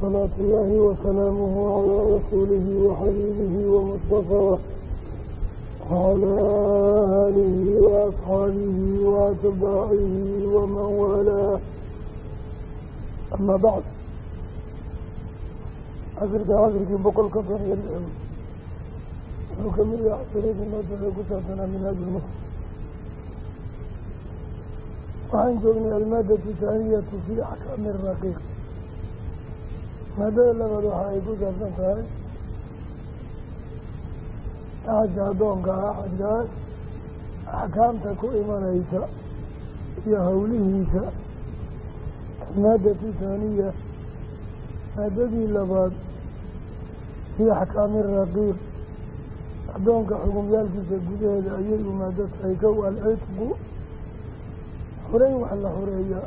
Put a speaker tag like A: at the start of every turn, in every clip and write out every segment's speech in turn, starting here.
A: salaatu llaahi wasalaamuhu calaa rasuulihi waxabiibihi wamustafaa wacalaa aalihi waasxaabihi waatbaacihi waman waalaa amaa bacd casirka casirkii boqol ka shan iyo lixood wuxuu ka mid yahay casirada nootaga ku saabsanaa minhaajulmuslim waxaan joognay almaadatu taaniyatu fii axkaami raqiiq maadada labaad waxa ay ku saabsan tahay. Axadka addoonka ah axadkaas axkaamta ku imanaysa iyo howlihiisa almaadatu taaniya maadadii labaad fii axkaami raqiiq addoonka xukumyaalkiisa gudaheeda ayay u maado tahay kow alcidqu. Xureyn wax la xoreeya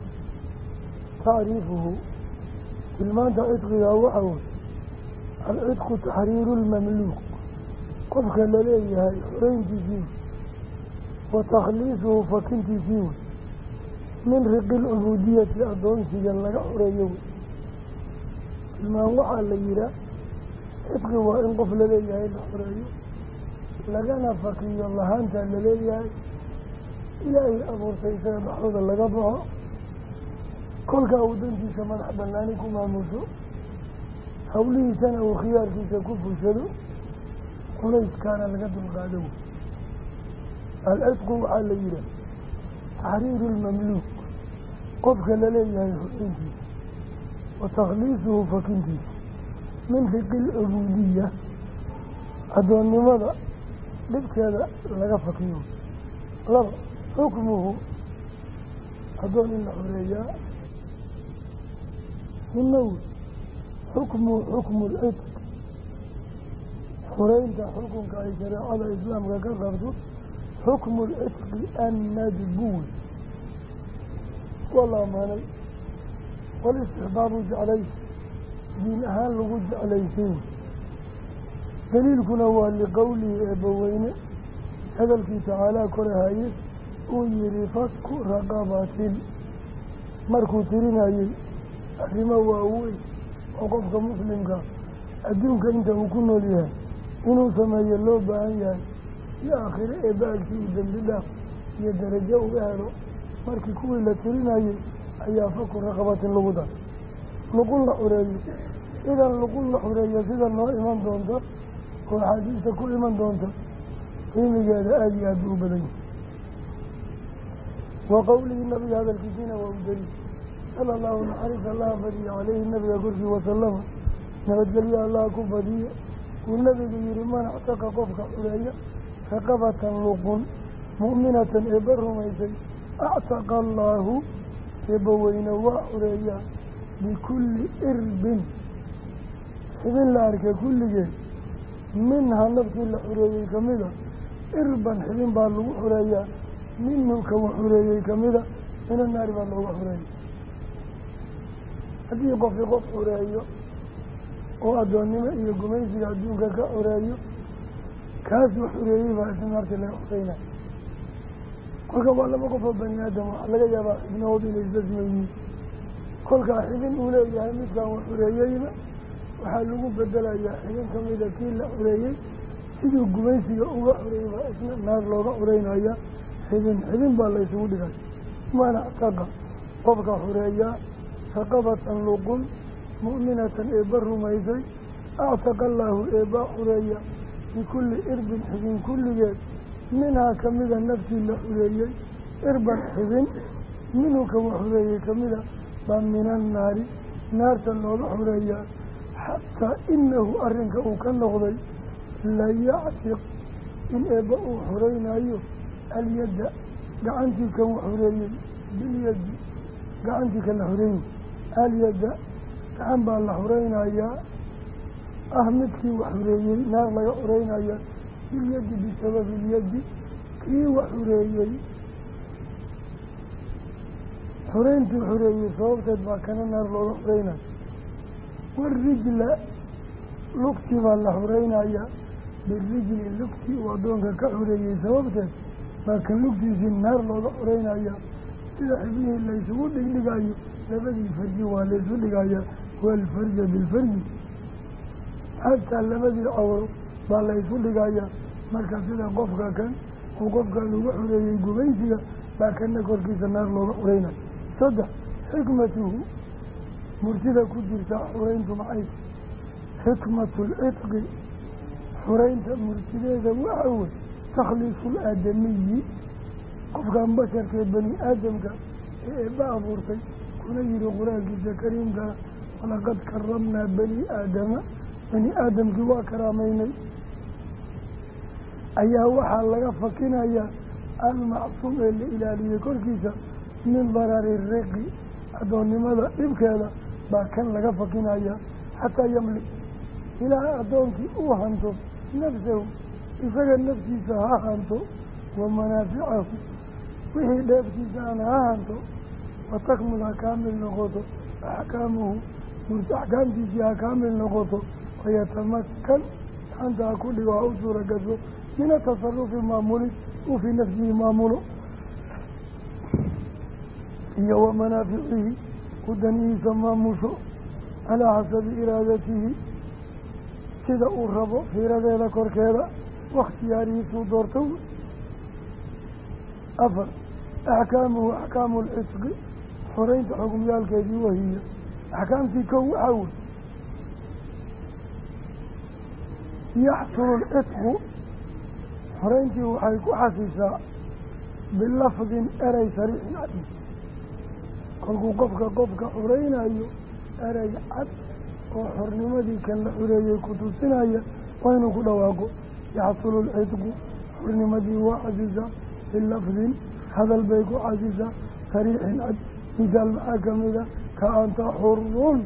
A: tacriifuhu tilmaanta cidqigaa waxa wey alcidqu taxriiru lmamluuk qofka la leeyahay xoreyntiisii wa takhliisuhu fakintiisii. Wey min riqi lcubuudiyati addoonsiga laga xoreeyo wey tilmaan waxaa la yihaa cidqi waa in qof la leeyahay la xoreeyo lagana fakiyo lahaantaa la leeyahay ilaahay abuurtay isaga dhaxdooda laga baxo kolkaa uu dantiisa madax banaani ku maamusho hawlihiisana uu khiyaarkiisa ku fushado culayskaana laga dulqaado. Alcidqu waxaa la yihaa taxriiru lmamluuk qofka la leeyahay xoreyntiisa wa takhliisuhu fakintiisa. Min riqi lcubuudiya addoonnimada dhibkeeda laga fakiyo. Laba xukmuhu addoon in la xoreeyaa sunna wey xukmuhu xukmu lcidq xoreynta xukunka ay shareecada islaamka ka qabto xukmu lcidqi annadbu wey waa la amaanay walistixbaabu jeclays diin ahaan lagu jeclaysay. Daliilkuna waa liqowlihi eebbaweyne hadalkii tacaalaa korahaye uu yihi fasku raqabatin. Markuu tirinayey arrimo waaweyn oo qofka muslimka adduunka inta uu ku nool yahay inuu sameeyo loo baahan yahay si aakhire ee baalkii uu dembi dhaaf iyo darajo uga helo. Markii kuwii la tirinayey ayaa faku raqabatin lagu dar luqun la xoreeyo idan luqun la xoreeyo sida noo iman doonta oo axaadiista ku iman doonta qiimigeeda aada iyo aad u badan yahay. Wa qowlihi nabiga hadalkiisiina waa u daliil sala allahu naxariis allaha badiye caleyhi nabiga korkii wasalama nabadgelyo allaha ku badiye uu nabigu yihi man actaqa qofka xureeya raqabatan luqun mu'minatan eebba rumaysay actaqa allaahu eebba weyne waa xureeyaa bikulli irbin. Xibin la arka kulligeed minha naftii la xureeyey kamida irban xibin baa lagu xureeyaa minhu kawa xureeyey kamida mina naari baa looga xureeyay haddii qofki qof xureeyo oo addoonnimo iyo gumaysiga adduunka ka xureeyo kaasuu xureeyey baa isna naartii laga xureynaya kolka waa laba qof oo bani aadam waxaa laga yaabaa xibnahood inay islasmayiin kolkaa xibin uu leeyahay midkaan wa xureeyeyna waxaa lagu bedelayaa xibin kamida kii la xureeyey siduu gumaysiga uga xureeyey baa isna naar looga xureynaya xibin xibin baa la ysugu dhigay man actaqa qofka xureeyaa raqabatan luqun mu'minatan eebba rumaysay actaqa allaahu eebbaa xureeya bikulli irbin xibin kulligeed minhaa kamida naftii la xureeyey irban xibin minhu kawa xureeyey kamida baa min annaari naarta looga xureeyaa xataa inahu arrinka uu ka noqday la yactiq in eebba uu xoreynayo alyadda gacantii kan wax xoreeyey bilyaddi gacantii kan la alyadda gacan baa la xoreynayaa ah midkii wax xoreeyey naar laga xoreynaya bilyaddi bisababi ilyaddi kii wax xoreeyey xoreyntii xoreeyey sababteed baa kana naar looga xoreynayo warijla lugtii baa la xoreynayaa birijli lugtii uu addoonka ka xoreeyey sababteed baa kan lugtiisii naar looga xoreynaya sida xibnihii laysugu dhigdhigayo labadii farji waa laysu dhigayaa waalfarja bilfarji xataa labadii cawro baa laysu dhigayaa marka sida qofka kan uu qofkan uga xureeyey gumaysiga baa kana korkiisa naar looga xureynayo saddex xikmatuhu murtida ku jirta xureyntu maxay? Xikmatu lcitqi xureynta murtideeda waxa wey takhliisu laadamiyi qofkan basharkee bani aadamka ee eebba abuurtay kuna yihi qur'aankiisa kariimkaa walaqad karamnaa bani aadama. Bani aadamkii waa karaameynay. Ayaa waxaa laga fakinayaa almacsuum ee la ilaaliyey korkiisa min darari riqi addoonnimada dhibkeeda baa kan laga fakinayaa. Xataa yamlik ilaa addoonkii uu hanto nafsahu isaga naftiisa ha hanto wa manaaficahu wixii dheeftiisa aan ha hanto watakmul ha kaamil noqoto axkaamuhu murti axkaamtiisii ha kaamil noqoto wayatamakan gacanta ha ku dhigo ha u suura gasho min atasarufi maamuli uu fii nafsihi maamulo iyo wa manaaficihi u danihiisa maamusho calaa xasabi iraadatihi sida uu rabo fiiradeeda korkeeda wakhtiyaarihiisuu doorto afar axkaamuhu axkaamu lcisqi xoreynta xukumyaalkeedii wahiya axkaamtii kow waxaa wey yaxsulu lcisqu xoreyntii waxay ku xasisaa bilafdin erey sariixin cadi kolkuu qofka qofka xoreynayo erey cad oo xornimadii kan la xureeyey ku tusinaya waa inuu ku dhawaaqo yaxsulu lcidqu xornimadii waa xasisaa bilafdin hadal bay ku xasisaa sariixin cad misaal maxaa kamida ka anta xurun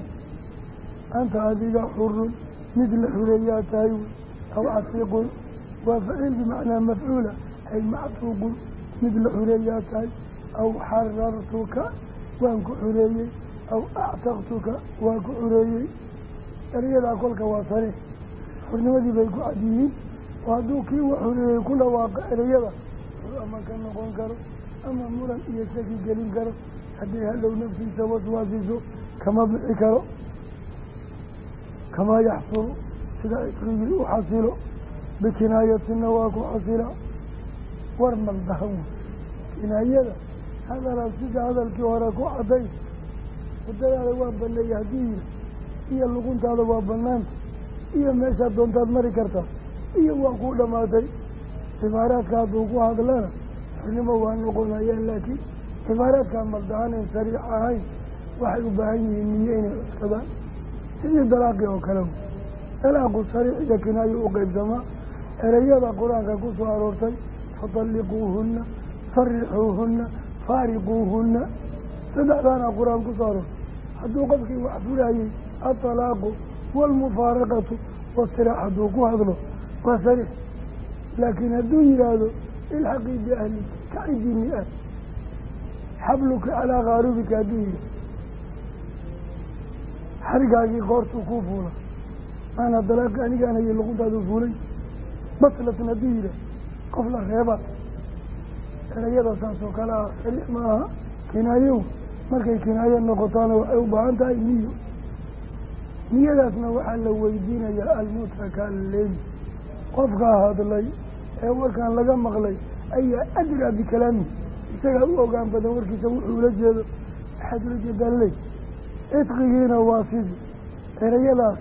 A: anta adiga xurun mid la xureeyaa tahay. Wey aw catiiqun waa faciil bimacnaa mafcuula ay mactuuqun mid la xureeyaa tahay. Aw xarartuka waan ku xureeyey aw actaqtuka waan ku xureeyey erayadaa kolka waa sariix xurnimadii bay ku cad yihiin oo hadduu kii wa xureeyey ku dhawaaqa ereyada wuxuu ka noqon karo ama muran iyo shaki gelin karo haddii hadhow naftiisa waswaasiso kama bixi karo kamaa yaxsulu sida isqigii u xasilo bikinaayatina waa ku xasila war maldahan wey. Kinaayada hadalaa sida hadalkii hore ku cadday wadadaada waa baneeyey haddii iyo luquntaada waa banaanta iyo meeshaad doontaad mari kartaa iyo waa kuu dhamaatay cibaaraadka hadduu ku hadlana xurnimo waa noqonayaan laakiin cibaaraadkaa maldahanen sariix ahayn waxay u baahan yihiin niyo inay cuskadaan sidii dalaaqii oo kale dalaaqu sariix iyo kinaayo u qeybsamaa ereyada qur'aanka ku soo aroortay fatalliquuhunna sarixuuhunna faariquuhunna. Saddexdaana qur'aan ku soo aroortay hadduu qofkii wax furayey atalaaqu waalmufaaraqatu wastiraax hadduu ku hadlo waa sariix. Laakiin hadduu yihaahdo ilxaqii biahli kacidini ah xabluka calaa kaarubika hadduu yihi xarigaagii qoortuu kuu fuula maana dalaaqi anigaan hayay luquntaadu fuulay maslatun hadduu yidhaah qof la reeba erayada saas oo kale ah ma aha kinaayo markay kinaayo noqotaana waxay u baahan tahay niyo niyadaasna waxaa la weydiinayaa almutakalim qofkaa hadlay ee warkaan laga maqlay ayaa adraa bikalaami isagaa u ogaan badan warkiisa wuxuu ula jeedo maxaad ula jeedaa ley cidqigiina waa sidi erayadaas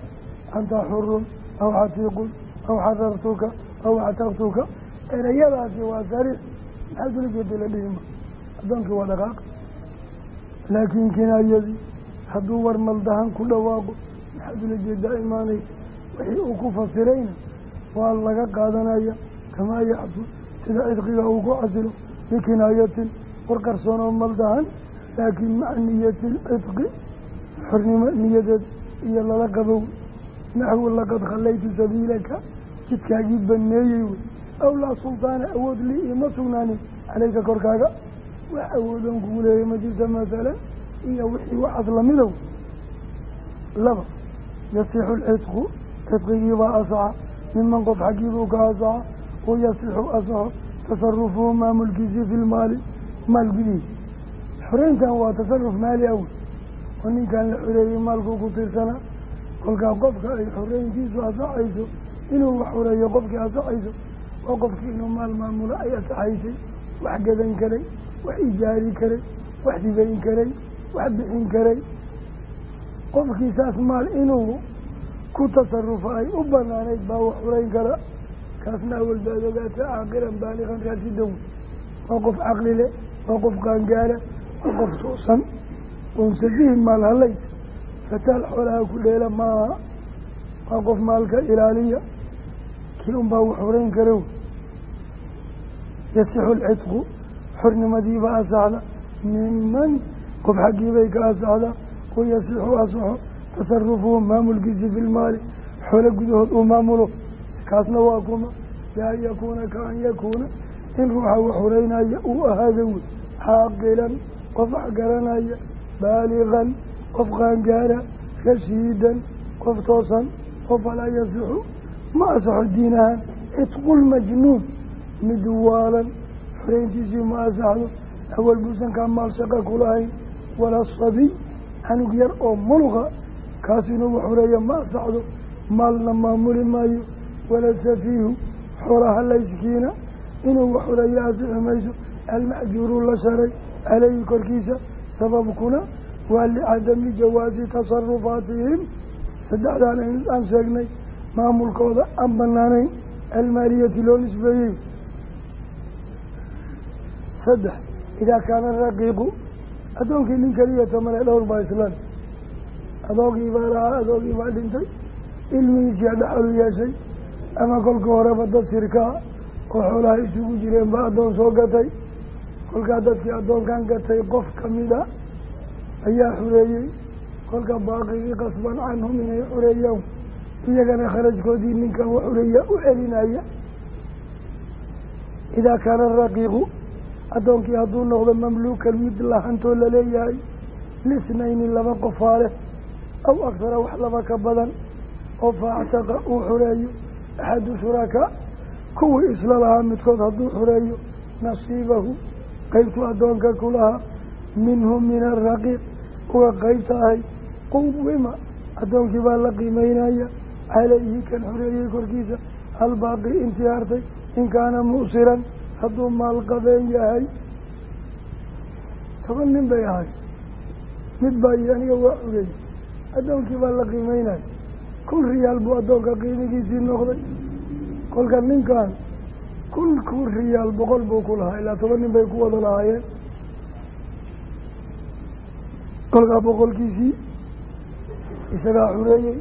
A: anta xurun aw xatiiqun aw xarartuka aw actaqtuka erayadaasi waa sariix maxaad ula jeeda la dhihima addoonkii waa dhaqaaq. Laakiin kinaayadii hadduu war maldahan ku dhawaaqo maxaad ula jeedaa imaanay wixii uu ku fasirayna waa laga qaadanaya kamaa yaxsul sida cidqiga uu ku xasilo bikinaayatin war qarsoon oo maldahan laakiin maca niyati lcidqi xornimo niyadeed iyo lala qabow naxwu laqad khallaytu sabiilaka jidkaagii baneeyey wey aw laa sultaana awood lii ima sugnaanin caleyka korkaaga wax awoodan kugu leeyay ma jirta masalan iyo wixii waxaas lamidow laba yasixu lcidqu cidqigiibaa asaxa miman qof xaggiibuu ka asaxa wa yasixu asaxo tasarufuhu maamulkiisii fi lmaali maal gudihiisa xoreyntan waa tasaruf maali awl oo ninkan la xoreeyey maalkuu ku tiirsanaa kolkaa qofka ay xoreyntiisu asaxayso inuu wax xoreeyo qofkii asaxayso waa qofkii inuu maal maamulo ay asaxaysay wax gadan karay wax ijaari karay wax dibayn karay wax bixin karay qofkii saas maal inuu ku tasarufo ay u banaanayd baa wax xurayn kara kaasna awal baad ogaata caaqilan baaliqan raasidown waa qof caqli leh waa qof qaangaara waa qof toosan oonsa maal halays fataal xoolaha ku dheela maaha waa qof maalka ilaaliya kii un baa wax xurayn kara yasixu lcidqu xornimadiiba asaxda miman qof xaggiibay ka asaxdaa wayasixu asaxo tasarufuhu maamulkiisi fi lmaali xoolo gudahood uu maamulo kaasna waa kuma yaa yakuuna ka an yakuuna in ruuxa wax xureynaya uu ahaada wey. Caaqilan qof wax garanaya baaligan qof qaangaara rashiidan qof toosan oo falaa yasixu ma asaxo diin ahaan cidqulmajnuun mid waalan xoreyntiisii ma asaxdo awal buusankaa maal shaqa kulahayn walaa sabiy canug yar oo muluqa kaas inuu wax ma asaxdo maalna maamuli maayo wala safiihu xoolaha layskiina inuu wax xoreeyo asixi mayso almacjuuru la sharay caleyhi korkiisa sababkuna waa licadami jawaasi tasarufaatihim saddexdaan aan sheegnay maamulkooda aan banaanayn almaaliyati loo nisbeeyey saddex idaa kaana raqiiqu addoonkii nin keliya tamane dhowr baa islan adoogii baa lahaa adoogii baa dhintay ilmihiisiyaa dhaxalu yeeshay ama kolka horeba dad sirkaa oo xoolaha isugu jireen baa addoon soo gatay. Kolkaa dadkii addoonkan gatay qof kamida ayaa xureeyey. Kolka baaqigii qasban canhum inay xureeyaan. Iyagana kharajkoodii ninkan wax xureeya u celinaya idaa kaana raqiiqu addoonkii hadduu noqdo mamluukan mid lahantoo la leeyahay lisnayni laba qofaale aw aksara wax laba ka badan oo faactaqa uu xureeyo axadu shurakaa kuwii isla lahaa midkood hadduu xureeyo nasiibahu qeybtuu addoonka ku lahaa minhu min araqiiq uga qeybta ahay quwima addoonkii baa la qiimeynaya calayhi kan xureeyey korkiisa albaaqi intii hartay in kaana mu'siran hadduu maalqabeen yahay toban nin bay ahay mid baa aniga waa xureeyey addoonkii baa la qiimeynaya kun riyaal buu addoonka qiimigiisii noqday. Kolka ninkan kun kun riyaal boqol buu ku lahaa ilaa toban nin bay ku wada lahaayeen. Kolkaa boqolkiisii isagaa xureeyey.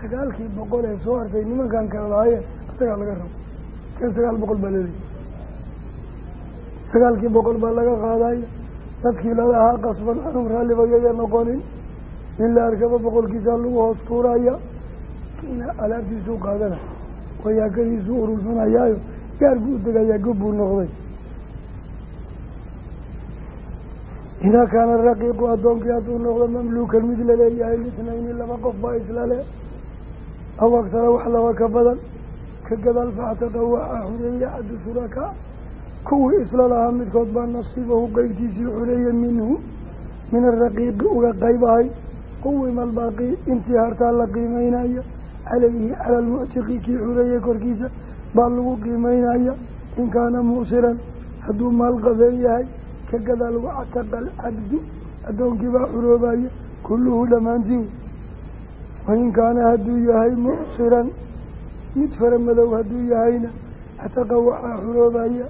A: Sagaalkii boqol ee soo hartay nimankan kala lahaayeen isagaa laga rabo. Kan sagaal boqol baa leedahay sagaalkii boqol baa laga qaadaya dadkii lalahaa qasban anum raalliba yaya noqonin. In la arkaba boqolkiisaa lagu hoos tuuraya kiina alaabtiisuu qaadana wayaakadiisuu urursanayaayo gaar buu u degayaa gob buu noqday idaa kaana raqiiqu addoonkii hadduu noqdo mamluukan mid la leeyahay lisnayni laba qof baa islale. Aw agsara wax laba ka badan ka gadaal factaqa waxaa xureeyey axadu shurakaa kuwii isla lahaa midkood baa nasiibahu qeybtiisii xureeyey minhu. Min araqiiqi uga qaybahay quwima albaaqi intii hartaa la qiimeynaya calayhi cala almuctiqi kii xureeyey korkiisa baa lagu qiimeynaya in kaana muusiran hadduu maal qabeen yahay ka gadaal wactaqa alcabdu addoonkii baa xuroobaya kulluhu dhammaantii wain kaana hadduu yahay mucsiran mid fara madow hadduu yahayna actaqa waxaa xuroobaya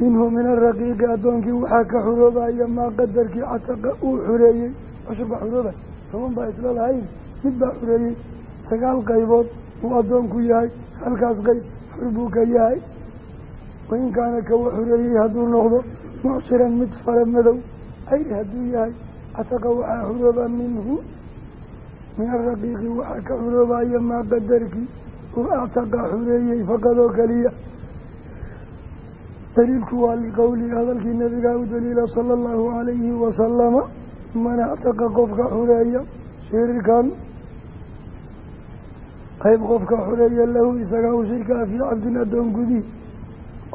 A: minhu min araqiiqi addoonkii waxaa ka xuroobaya maa qadarkii cataqa uu xureeyey cushur baa xuroobay toban baa isla lahayn mid baa xureeyey sagaal qaybood uu addoonku yahay halkaas qayb xur buu ka yahay. Wain kaana kawa xureeyey hadduu noqdo mucsiran mid fara madow. Ayri hadduu yahay cataqa waxaa xurooba minhu. Min araqiiqi waxaa ka xuroobaya maa qadarkii. Uu actaqa xureeyey faqadoo keliya daliilku waa liqowlihi hadalkii nabigaa u daliila sala allahu calayhi wasalama man actaqa qofka xureeya shirkan qayb qofka xureeya lahu isaga u shirkaa fii cabdin addoon gudi.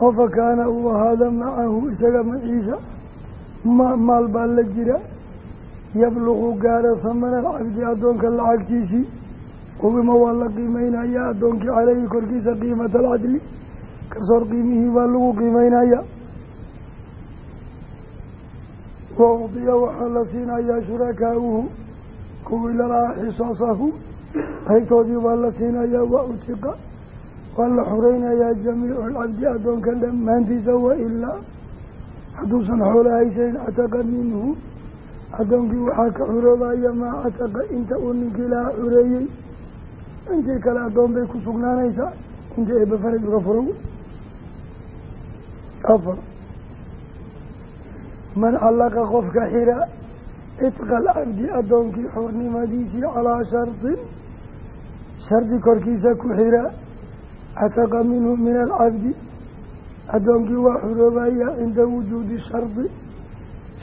A: Oo fa kaana uu ahaada macahu isaga maciisa ma maal baa la jira. Yabluqu gaara hamana alcabdi addoonka lacagtiisii qubima waa la qiimeynayaa addoonkii caleyhi korkiisa qiimata alcadli garsoor qiimihii baa lagu qiimeynaya. Wa udiya waxaa la siinayaa shurakaauhu kuwii lalahaa xisaasahu qaybtoodii baa la siinayaa wa utiqa waa la xureynayaa jamiicu alcabdi addoonkan dhammaantiisa wa ilaa hadduusan xoolo haysanin cataqa minhu. Addoonkii waxaa ka xuroobaya maa cataqa inta uu ninkii lahaa xureeyey. Intii kale addoon bay ku sugnaanaysaa. Inta eebba faraj uga furo afar man callaqa qofka xira itqa alcabdi addoonkii xoornimadiisii calaa shardin shardi korkiisa ku xira cataqa minhu min alcabdi addoonkii waa xuroobaya cinda wujuudi shardi.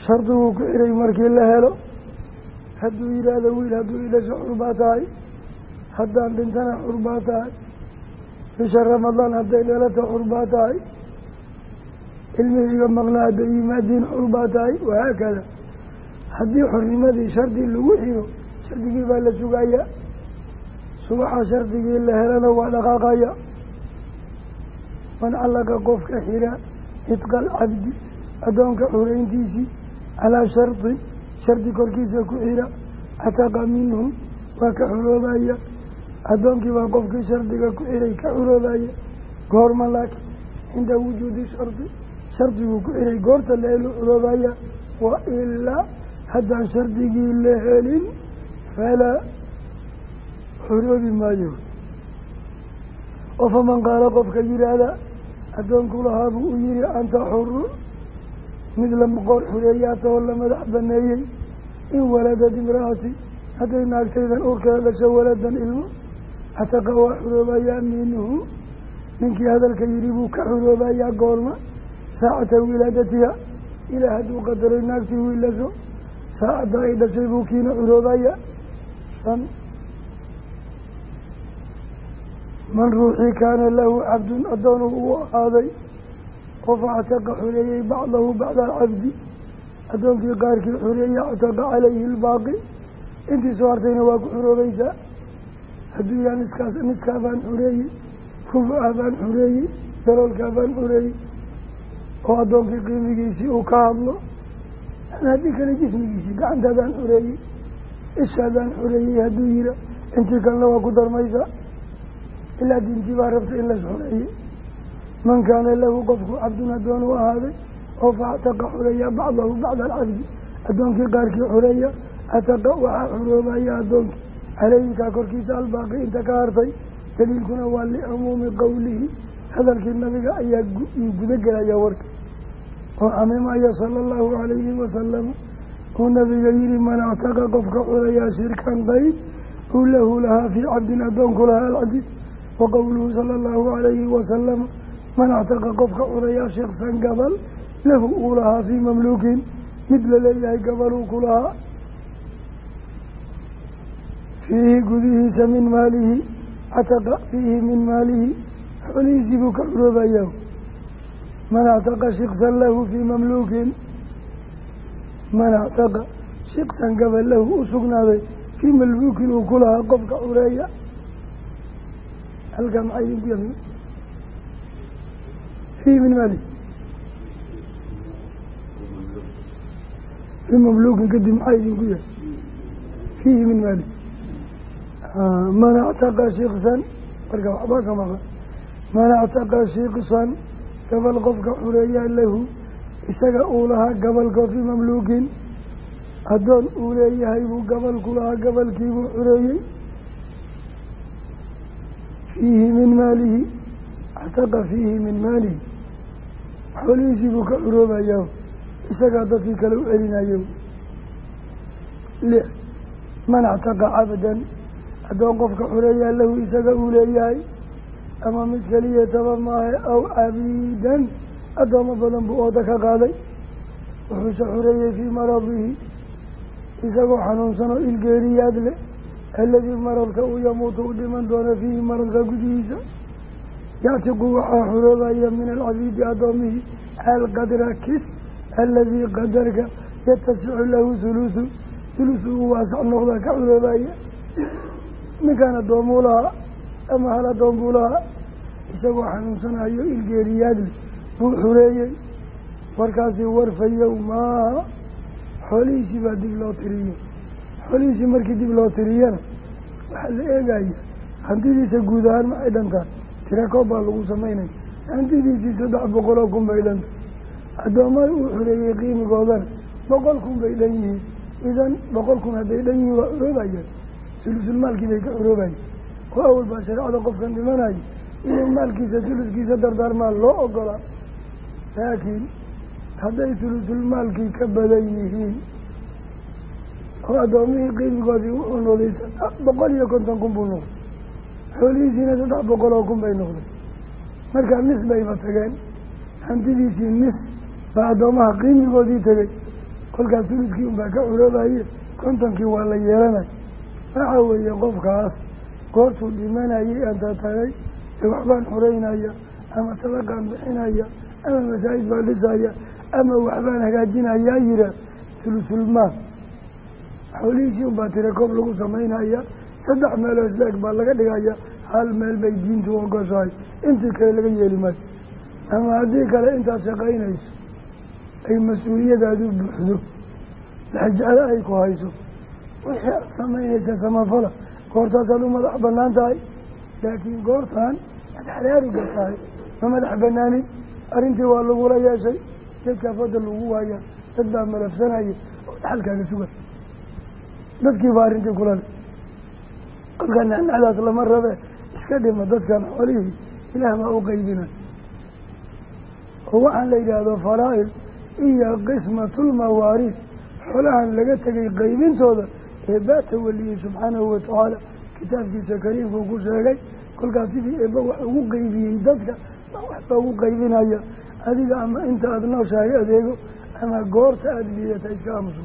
A: Shardiguu ku xiray markii la helo. Hadduu yidhaahdo wiil hadduu idhasho xurbaa tahay haddaan dhintana xurbaa tahay. Bisha ramadaan hadday dhalato xurbaa tahay ilmihiiga maqnaa hadday yimaadiin xurbaa tahay wahaakada. Haddii xornimadii shardi lagu xiro shardigii la sugaya subaxa shardigii la helana waa dhaqaaqaya. Man callaqa qofka xira idqa alcabdi addoonka xureyntiisii calaa shardin shardi korkiisa ku xira. Cataqa minhu waa ka xuroobaya addoonkii baa qofkii shardiga ku xiray ka xuroobaya goorma laakiin cinda wujuudi shardi shardiguu ku xiray goorta la helu xuroobaya wa ilaa haddaan shardigii la helin falaa xoroobi maayo. Oo qaala qofka yidhaahda addoonku lahaa buu u yihi anta xurun mid la xureeyaata oo la madax baneeyey in waladad imra'ati hadday naagtaydan uurkeeda dhasho waladan ilmo cataqa waa xuroobayaa minhu. Ninkii hadalka yidhi buu ka xuroobayaa goorma saacata wilaadatiha. Ilaa hadduu qadaray naagtii wiilasho saacadda ay dhashay buu kiina xuroobaya shan man ruuxii kaana lahu cabdun addoonu uu ahaaday qof cataqa xureeyey bacdahu bacda alcabdi addoonkii qaarkii xureeye cataqa calayhi lbaaqi. Intii soo hartayna waa ku xuroobaysaa. Hadduu yaha niskaas niskaa baan xureeyey rubuca baan xureeyey daloolkaa baan xureeyey oo addoonkii qiimigiisii uu ka hadlo haddii kale jismigiisii gacantaadaan xureeyey ishaadaan xureeyey hadduu yira. Intii kalena waa ku darmaysaa ilaa diintii baa rabta in las xureeye man kaana lahu qofku cabdun addoon u ahaaday oo factaqa xureeya bacdahu bacda alcabdi addoonkii qaarkii xureeya ataqa waxaa xuroobaya addoonkii. Caleyhikaa korkiisa albaaqi inta ka hartay daliilkuna waa licumuumi qowlihi hadalkii nabiga ayaa guda gelaya warka. Oo camimaya sala allahu calayhi wasalam uu nabiga yihi man actaqa qofka xureeyaa shirkan qeyb uu lahu lahaa fii cabdin addoonku lahaa alcabdi wa qowluhu sala allahu calayhi wasalam man actaqa qofka xureeyaa shiksan gabal lahu uu lahaa fii mamluukin mid la leeyahay gabaluu ku lahaa fiihi gudihiisa min maalihi cataqa fiihi min maalihi xoolihiisii buu ka xuroobayaa man actaqa shiksan lahu fii mamluukin man actaqa shiksan gabal lahu u sugnaaday fii mamluukin uu ku lahaa qofka xureeya halkaa maxaa idinku yami? Fiihi min maalihi fii mamluukin kadib maxaa idinku yahay fiihi min maalihi man actaqa shiksan marka waxbaa ka maqan. Man actaqa shiksan gabal qofka xureeyaa lahu isaga uu lahaa gabalkoo fii mamluukin. Addoon uu leeyahay buu gabalku lahaa gabalkiibuu xureeyey fiihi min maalihi actaqa fiihi min maalihi xoolihiisii buu ka xuroobayaa isagaa dadkii kale u celinayo lix man actaqa cabdan addoon qofka xureeyaa lahu isaga uu leeyahay ama mid keliya taba maahe aw cabiidan addoomo badan buu ooda ka qaaday wuxuuse xureeyey fii maradihi isagoo xanuunsan oo ilgeeriyaad leh aladii maradka uu yamuutu u dhiman doono fiihi maradka gudihiisa yactiqu waxaa xuroobaya min alcabiidi addoomihii alqadra kis aladii qadarka yatasicu lahu huluusu sulus uu waasac noqda ka curoobaya ninkaan addoommuu lahaa ama hal lahaa isagoo xanuunsanayo ilgeeriyaadle buu xureeyey warkaasi warfayow maaha xoolihiisii baa dib loo tiriyey xoolihiisii markii dib loo tiriyana waxaa la eegaya hantidiisa guud ahaan maxay dhantaan tira baa lagu samaynaya. Hantidiisii saddex boqol oo kun bay dhanta addoommada uu xureeyey qiimigoodana boqol kun bay dhan yihiin. Idan boqol kun hadday dhan yihiin waa curoobayaan sulusul maalkii bay ka curoobayaan oo awal baa shareecada qofkan dhimanayo inuu maalkiisa suluskiisa dardaarmaa loo ogolaa laakiin hadday sulusul maalkii ka badan yihiin oo addoomihii qiimigoodii wuxuu noqday boqol iyo konton kun buu noqday xoolihiisiina saddex boqol oo kun bay noqday markaa nis bayba tageen hantidiisii nis baa addoomaha qiimigoodii tegay kolkaas suluskii unbaa ka curoobaye kontonkii waa la yeelanay waxa weeye qofkaas goortuu dhimanayay tagay ee waxbaan xureynaya ama sadaqaan bixinaya ama masaajid baan dhisaya ama waxbaan hagaajinayaa yihaa sulusulmaal xoolihiisii unbaa tira koob lagu samaynaya saddex meeloo isla-eg baa laga dhigaya hal meel bay diintu ogoshahay intii kale laga yeeli maayo ama haddii kale intaad shaqaynayso ay mas'uuliyadaadu buuxdo. Laxjeclo ay ku hayso. Wixii aad samaynaysa samafala goortaasaad u madax bannaan tahay. Laakiin goortaan aad xaraariga tahay ma madax banaanin arrintii waa lagula yeeshay. Dadkaa fadda lagu waaya dad baa malafsanaya. Oo dhaxalkaaga sugan dadkii baa arrintii kula le kolkaa nacnacdaas lama rabe. Iska dhima dadkan xoolihii. Ilaah baa u qaybinay oo waxaan la yidhaahdo faraa-id iyo qismatulmawaariid xoolahan laga tegay qaybintooda ee baata weliyey subxaanahu watacaala kitaabkiisa kariimkuu ku sheegay kolkaas sidii eebba wax ugu qaybiyey dadka baa wax loogu qaybinaya. Adiga ama inta aada nooshahay adeego ama goorta aada liidata iska aamuso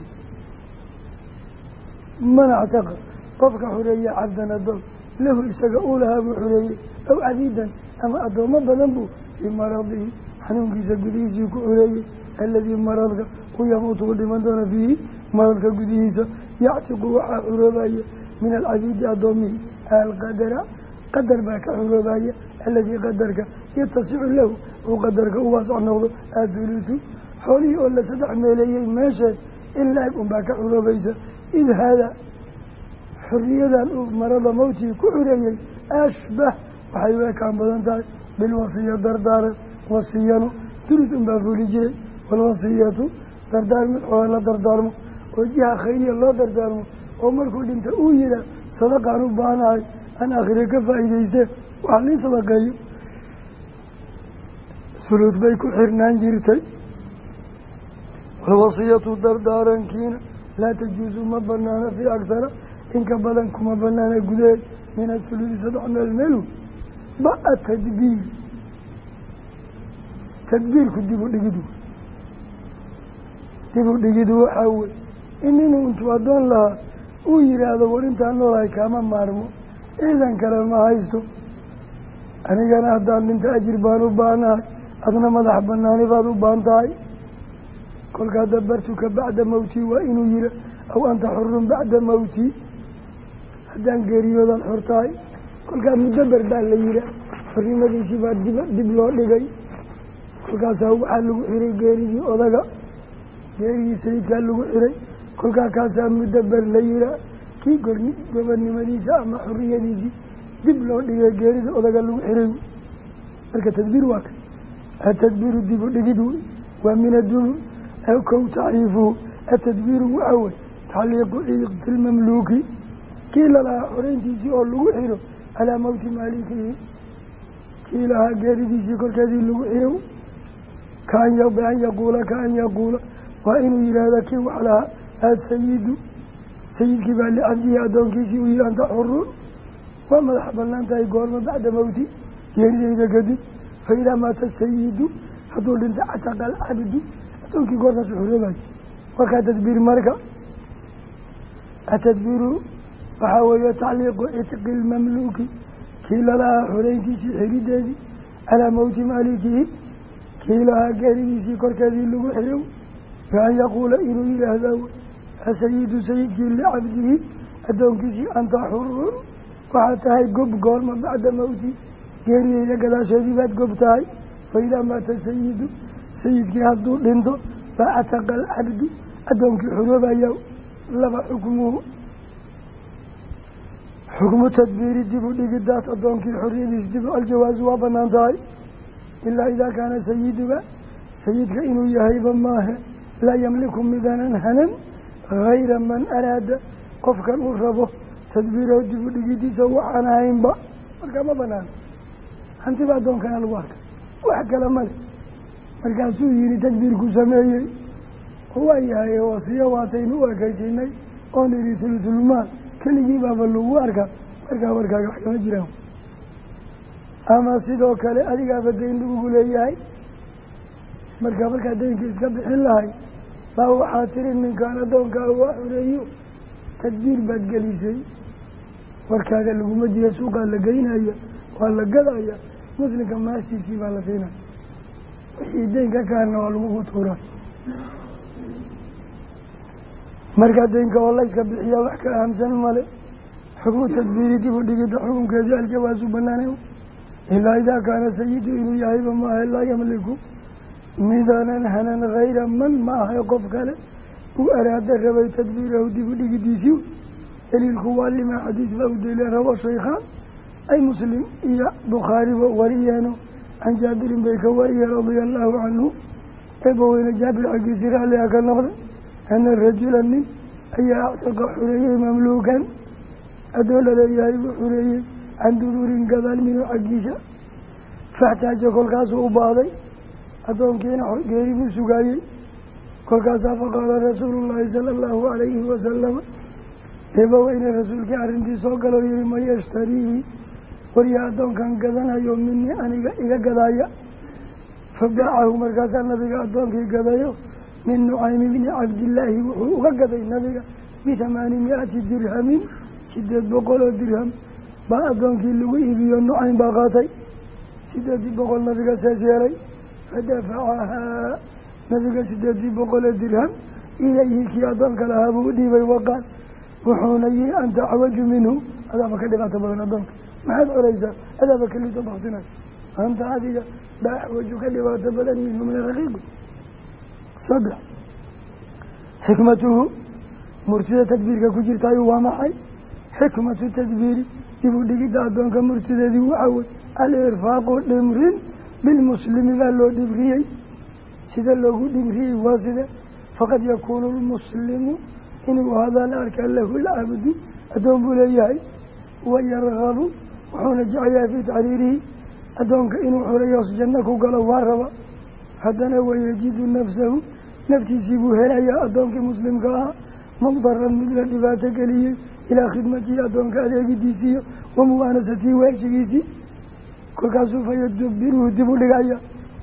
A: man actaqa qofka xureeya cabdan adoon lahu isaga uu lahaa buu xureeyey aw cabiidan ama addoommo badan buu fii maradihi xanuunkiisa gudihiisii ku xureeyey aladii maradka ku yamuutu u dhiman doona fiihi maradka gudihiisa yactiqu waxaa xuroobaya min alcabiidi addoomihi alqadara qadar baa ka xuroobaya aladii qadarka yatasicu lahu uu qadarka u waasac noqdo athulutu xoolihii oo la saddex meeleeyey meesheed in la-eg unbaa ka xuroobaysa id haada xuriyadan uu marada mawtii ku xureeyey ashbah waxay u ekaan badan tahay bilwasiya dardaaran wasiyanu durid unbaa fuli jiray walwasiyatu dardaar mid xoola la dardaarmo oo jiha khayriya loo dardaarmo oo markuu dhinta uu yihaa sadaqaan u baanahay an akhire ka faa'iideyse wax lii sadaqeeyo. Suluud bay ku xirnaan jirtay. Walwasiyatu dardaarankiina laa tajuusu ma banaana fii aktara inka badan kuma banaana gudaheed min asuluudi saddex meel meelu ba atadbiir tadbiirku dib u dhigidu. Dib u dhigidu waxaa wey in inuu intuu addoon lahaa uu yihaahdo war intaan noolahay kaama maarmo ciidan kale ma haysto. Anigana haddaan dhinta ajir baan u baanahay adna madax banaani baad u baan tahay kolkaa dabartuka bacda mawtii waa inuu yiha aw anta xurun bacda mawtii haddaan geeriyoodan xor tahay kolkaa mudaber baa la yiha xornimadiisii baa dib loo dhigay. Kolkaasaa waxaa lagu xiray geeridii odaga geerigii sayidkaa lagu xiray. Kolkaa kaasaa mudaber la yihaa kii gorni gobonnimadiisa ama xoriyadiisii dib loo dhigay geerida odaga lagu xiray. Marka tadbiir waa ka atadbiiru dib u dhigid wey waa min addunuun kow tacriifuhu atadbiiru waxa wey tacliiqu iqtilmamluuki kii lalahaa xoreyntiisii oo lagu xiro calaa mawti maalikihi kii lahaa geeridiisii korkeedii lagu xiro kaan yaquula kaan yaquula waa inuu yihahda kii wax lahaa asayidu sayidkii baa licabdihi addoonkiisii uu yihi anta xurun waa madax bannaan tahay goorma bacda mawti geerideyda kadib fa idaa maata sayidu hadduu dhinta cataqa alcabdu addoonkii goortaas xuroobayo warkaa tadbiir marka atadbiiru waxaa weeye tacliiqu ictiqi lmamluuki kii lalahaa xoreyntiisii xirideedii calaa mawti maalikihi kii lahaa geeridiisii korkeedii lagu xirow bian yaquula inuu yihaahda asayidu sayidkii licabdihi addoonkiisii anta xurun waxaad tahay gob goorma bacda mawti geeriyeyda gadaasheedii baad gob tahay faidaa maata sayidu sayidkii hadduu dhinto facataqa alcabdu addoonkii xuroobaya laba xukmuhu xukmu tadbiiri dib u dhigidaas addoonkii xoriyadiis dib aljawaasu waa bannaan tahay ilaa idaa kaana sayiduga sayidka inuu yahayba maahe laa yamliku midaanan hanan hayra man araada qofkan uu rabo tadbiirahu dib u dhigidiisa waxaan ahaynba markaa ma banaano hantiba addoonkana lagu arkay wax kale male markaasuu yihi tadbiirku sameeyey. Waa yahay wasiyo waataynu u ekaysinay oon idhi sulusulmaal keligii baaba lagu arka markaa warkaaga wax kama jiraan ama sidoo kale adigaaba dayn lagugu leeyahay markaa markaa daynka iska bixin lahay baa waxaa tiri ninkaan addoonkaa waa xoreeyo tadbiir baad gelisay. Warkaaga laguma jira suuqaa la geynaya waa la gadaya muslimka maastiisii baa la siinaya wixii dayn ka kaarna waa lagugu tuura markaa daynka oo layska bixiyaa wax ka ahamsan male xukmu tadbiiri dib u dhigida xukunkeedii aljawaasu banaanay ilaa idaa kaana sayidu inuu yahayba maaha laa yamliku midaanan hanan hayra man ma ahay qof kale uu araada rabay tadbiirahu dib u dhigidiisii daliilku waa limaa xadiis baa u daliila rabo shaykhaan ay muslim iyo bukhaariba wariyeeno can jaabirin bay ka wariyeen radia allahu canhu eebaweyne jaabir xaggiisii raalliha ka noqday ana rajula nin ayaa actaqa xureeyey mamluukan addoon la leeyahay buu xureeyey can duruurin gadaal minhu xaggiisa faxtaaja kolkaasuu u baahday addoonkiina geeri buu sugaayey kolkaasaa faqaala rasuulu llaahi sala allahu calayhi wasalama eebaweyne rasuulkii arrintii soo galoo yihi man yashtariihi waryaa addoonkan gadanayo minii aniga iga gadaaya fabaacahu markaasaa nabiga addoonkii gadayo min nucaymi bni cabdillaahi wuxuu uga gaday nabiga bithamaani mi-ati dirhamin sideed boqol oo dirham. Baa addoonkii lagu iibiyo nucaym baa qaatay. Sideedii boqol nabiga sees yeelay. Fadafacahaa nabiga sideedii boqol oo dirham. Ilayhi kii addoonka lahaa buu u dhiibay waqaal wuxuuna yihi anta axwaju minhu. Adaaba ka dhibaato badan addoonka maxaad coraysaa adaaba kalito baktinay anta adiga baa axwaju ka dhibaato badan minhu min raqiiqi saddex xikmatuhu murtida tadbiirka ku jirtaayu waa maxay xikmatu tadbiiri dib u dhigidda addoonka murtideedii waxaa wey alirfaaqu dhimrin bilmuslimi baa loo dhibriyey sida loogu dhibriyey waa side faqad yakuunu lmuslimu inuu hadaa la arkaa lahu lcabdu addoon buu leeyahay wayargabu wuxuuna jecelyahay fii taxriirihi addoonka inuu xoreeyoos janno ku galo waa raba haddana wayajidu nafsahu naftiisii buu helayaa addoonkii muslimka ahaa maqdaran mid la dhibaato geliyey ilaa khidmatihi addoonka adeegidiisiiyo wa muwaanasatii weeshigiisii kolkaasuu fayadubiruhu dib u dhigaya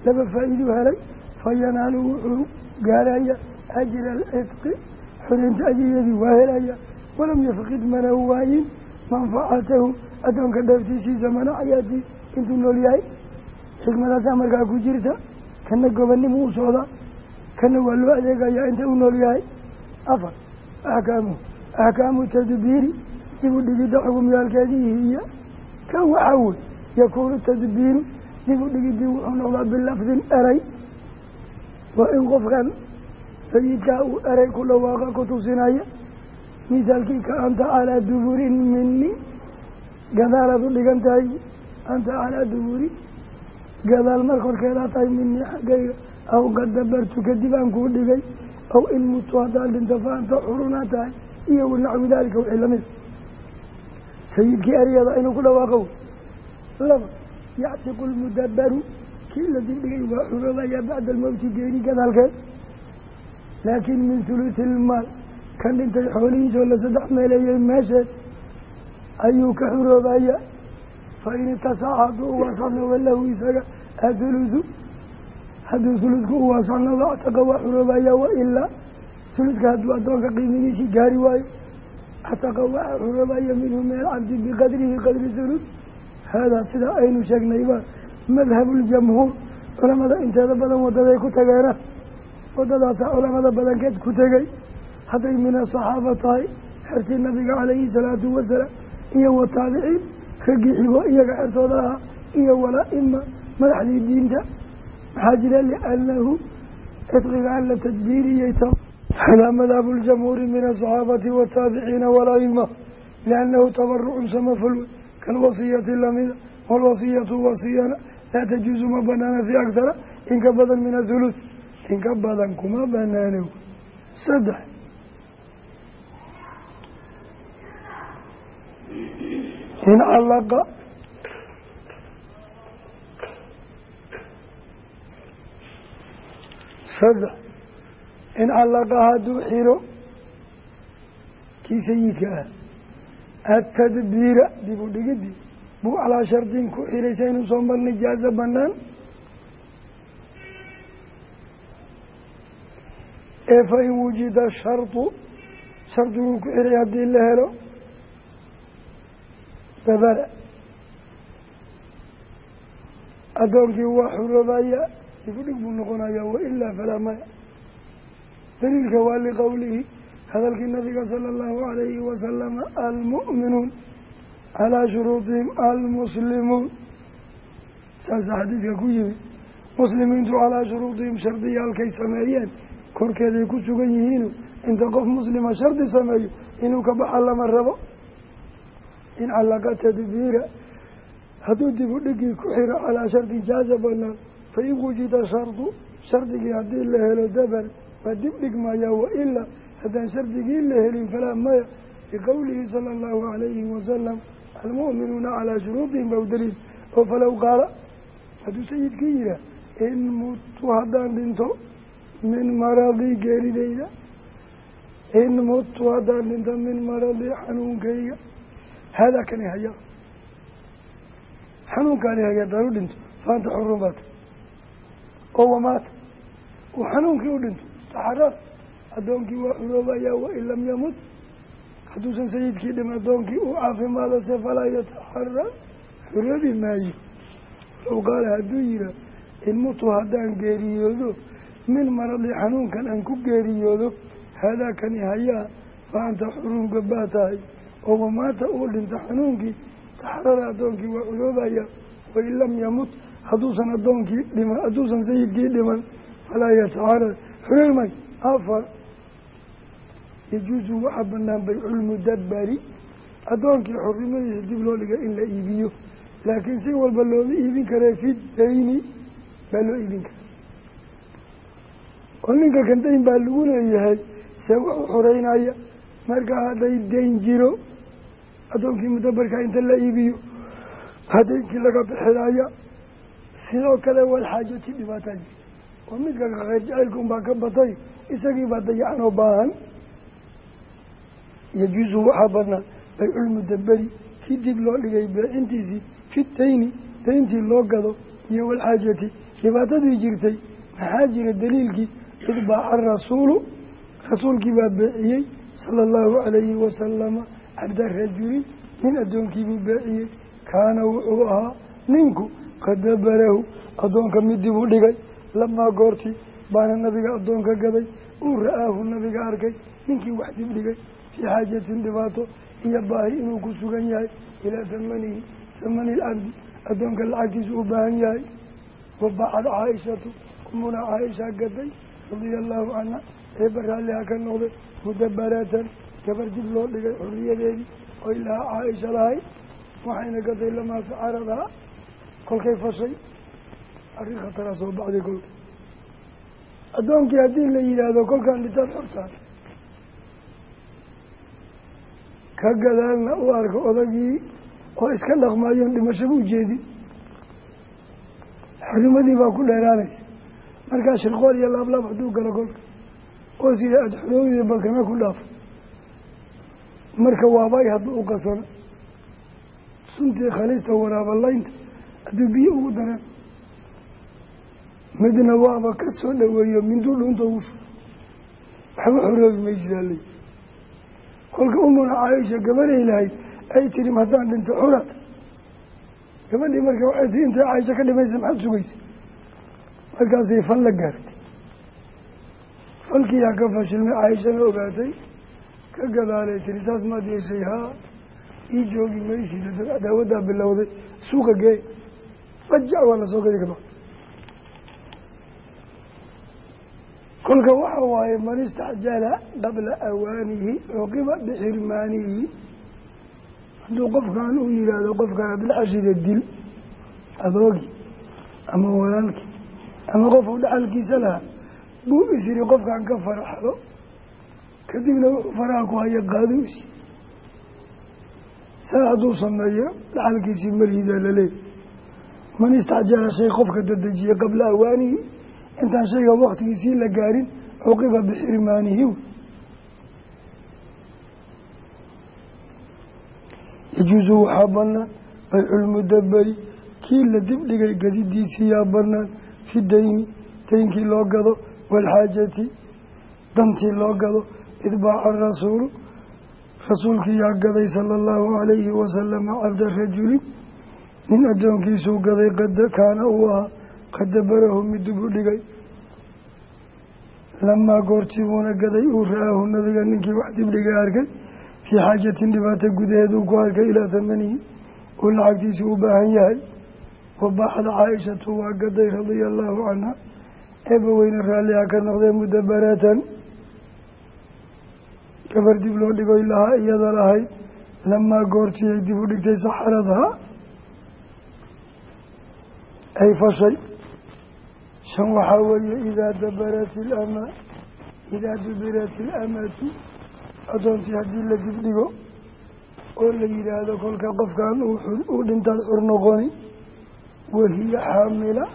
A: laba faa-iduu helay fayanaalu wuxuu gaaraya ajra alcifqi xoreynta ajriyadii waa helaya walam yafqid mana waayin manfacatahu addoonka dheeftiisii zamana xayaatii intuu nool yahay. Xikmadaasaa markaa ku jirta. Kana gobanimu u socdaa kana waa loo adeegayaa inta u nool yahay? Afar axkaamuhu axkaamu tadbiiri dib u dhigidda xugumyaalkeedii hiya. Kan waxaa wey yakuunu tadbiiru dib u dhigidii wuxuu noqdaa bilafdin eray. Waa in qofkan sayidkaa uu eray ku dhawaaqa ku tusinaya misaalkii ka anta calaa duburin mini gadaalaad u dhigan tahay anta calaa duburi gadaal mar korkeedaa tahay mini xaggayga aw qad dabartu kadib aan kuu dhigay aw in mutu haddaad dhinto fa anta xurunaa tahay iyo wanaxwi daalika wixii la mid sayidkii eryada inuu ku dhawaaqo laba yactiqu lmudabaru kii la dibdhigay waa xuroobayaa bacda almowti geeri gadaalkeed laakiin min huluthi ilmaal kan dhintay xoolihiisoo la saddex meeleeyey meesheed ayuu ka xuroobaya fa in itasaca hadduu uwaasacnooba lahu isaga athuluthu hadduu huludku uwaasacnooba actaqa waa xuroobaya wailaa huludka hadduu addoonka qiimigiisii gaari waayo actaqa waa xuroobaya minhu min alcabdi biqadrihi qadri hulud haadaa sidaa aynu sheegnayba madhabuljamhuur culamada inteeda badan wadaday ku tageena wadadaasaa culamada badankeed ku tegey hadday min asaxaaba tahay xertii nabiga calayhi salaatu wasalaam iyo wa taabiciin raggii xigo iyaga xertooda ahaa iyo walaa-ima madaxdii diinta. Maxaa jira liannahu cidqiga alla tadbiiriyey ta hadaa madhabu ljamhuuri min asaxaabati wataabiciina walaa-ima liannahu tabarucun samafalwe kalwasiyati lamida waalwasiyatu wasiyana laa tajuusu ma banaana fii aktara in ka badan min athuluth in ka badan kuma banaano saddex in callaqa saddex in callaqa hadduu xiro. Kii sayidka ah atadbiira dib u dhigidii buu calaa shardin ku xiraysa inuu soo mar nijaaso banaan. Ee fa in wujida shardu shardiguu ku xiray haddii la helo dabara addoonkii waa xuroobaya dib u dhig buu noqonayaa wailaa falaa maya. Daliilka waa liqowlihi hadalkii nabiga sala allahu alayhi wasalama almu'minuun calaa shuruudihim almuslimuun. Saasa xadiidka ku yimid muslimiintu calaa shuruudihim shardiyaalkay sameeyeen korkeeday ku sugan yihiinu inta qof muslima shardi sameeyo inuu ka baxa lama rabo in callaqa tadbiira. Hadduu dib u dhigii ku xiro calaa shardi jaaza banaan fa in wujida shardu shardigii haddii la helo dabar waa dib dhigmaya wailaa haddaan shardigii la helin falaa maya liqowlihi sala allahu calayhi wasalam almu'minuuna calaa shuruudihim baw daliil. Oo falow qaala hadduu sayidkii yihaah in mutu haddaan dhinto min maradii geerideyda in mutu haddaan dhinto min maradii xanuunkayga haadaa kani hayaa xanuunkaani haya haddaan u dhinto faanta xurun baata oo wamaata uu xanuunkii u dhinto taxaraar addoonkii waa xuroobayaa wain lam yamut hadduusan sayidkii dhim addoonkii uu caafimaado se falaa yataxarar xuroobi maayo low qaala hadduu yihaa in mutu haddaan geeriyoodo min maradi xanuunkan aan ku geeriyoodo haadaakani hayaa fa anta tahay oo wamaata uu dhinto xanuunkii taxarara addoonkii waa culoobaya wain lam yamut hadduusan addoonkii dhiman hadduusan sayidkii dhiman falaa yataxarar. Xurooymay afar yajuusu waxaa banaan bayculmudabbari addoonkii xornimadiisa dib loo dhigay in la iibiyo. Laakiin si walba looma iibin karee fi dayni baa loo iibin kara oo ninka kan dayn baa lagu leeyahay see u xoreynaya marka hadday dayn jiro addoonkii mudabarka inta la iibiyo hadaynkii laga bixinaya sidoo kale walxaajati dhibaataa jirta oo midka khayr jacaylka unbaa ka batay isagii baa dayacan oo baahan. Yajuusu waxaa banaan bayculmudaberi kii dib loo dhigay beecintiisii fi dayni dayntii loo gado iyo walxaajati dhibaatadii jirtay. Maxaa jira daliilkii? Idbaaca rasuulu rasuulkii baa beeciyey sala allahu calayhi wasalama cabda rajulin nin addoonkiibuu beeciyey kaana wuxuu ahaa ninku qad dabarahu addoonka mid dib u dhigay lamaa goortii baana nabiga addoonka gaday uu ra'aahu nabiga arkay ninkii wax dib dhigay fii xaajatin dhibaato iyo baahi inuu ku sugan yahay ilaa thamanihi thamani ilcabdi addoonka lacagtiisa u baahan yahay wabacad caaishatu umuna caaisha gaday radia allahu canha eeba raalliha ka noqday mudabaratan gabar dib loo dhigay xuriyadeedii oy lahaa caaisha lahay waxayna gaday lamaa sacaradaha kolkay fashay arrin khataraa soo baxday kolka addoonkii haddii la yidhaahdo kolkaan dhitaad xortaan ka gadaalna u arko odagii oo iska dhaqmaayoon dhimashaba ujeedin xurimadii baa ku dheeraanaysa. Markaa shirqool iyo laablaab hadduu galo kolka oo sida aada xorooyda balkana ku dhaafo marka waabay hadduu u qasano suntii khalista waraabalaynta hadduu biyo ugu daraan midna waaba ka soo dhaweeyo minduu dhuunta ugu shubo waxba xoroobi maysidaa leyi kolka umuna caaisha gabaday lahayd ay tiri haddaan dhinto xurat gabadhii marka waxay tii intay caaisha ka dhimaysa maxaad sugaysa? Markaasay fal la gaartay. Kolkiiyaa ka fashilmay caaishana ogaatay ka gadaalay tiri saas maad yeeshay haa ii joogi maysid cadaawaddaa bilowday suuqa gee. Fajac waa la soo gadi kaba kolka waxa waaye man istacjala qabla awaanihi cuqiba bixirmaanihi. Hadduu qofkan u yihaahdo qofkan adlaxashida dil adoogi ama walaalkii ama qofuu dhaxalkiisa lahaa buu isiri qofkan ka faraxdo kadibna wuxuu faraha ku haya qaadu isi saa hadduu sameeyo dhaxalkiisii malhidaa laleeyahy man istacjala shay qofka dadejiye qabla awaanihi intaan shayga waktigiisii la gaarin cuqiba bixirmaanihi. Yajuusu waxaa banaan bayculmudaberi kii la dibdhigay gadidiisii yaa banaan fi dayni daynkii loo gado waalxaajati dantii loo gado idbaaca rasuulu rasuulkii yaa gaday sala allahu calayhi wasalama cabda rajuli nin addoonkiisuu gaday qad kaana uu ahaa qad dabarahu mid dib u dhigay lamaa goortii buuna gaday uu ra'aahu nabiga ninkii wax dibdhigay arkay fii xaajatin dhibaato gudaheed uu ku arkay ilaa thamanihi uu lacagtiisii u baahan yahay wabaaxad caaishatu waa gaday radia allahu canha eeba weyne raalliha ka noqdee mudabaratan gabar dib loo dhigoy lahaa iyada lahayd lamaa goortii ay dib u dhigtay saxaradhaa ay fashay. Shan waxaa weeye idaa dabarat ilama idaa dubirat ilamatu addoontii haddii la dib dhigo oo la yidhaahdo kolka qofkan uu dhintaad xur noqoni wahiya xaamila.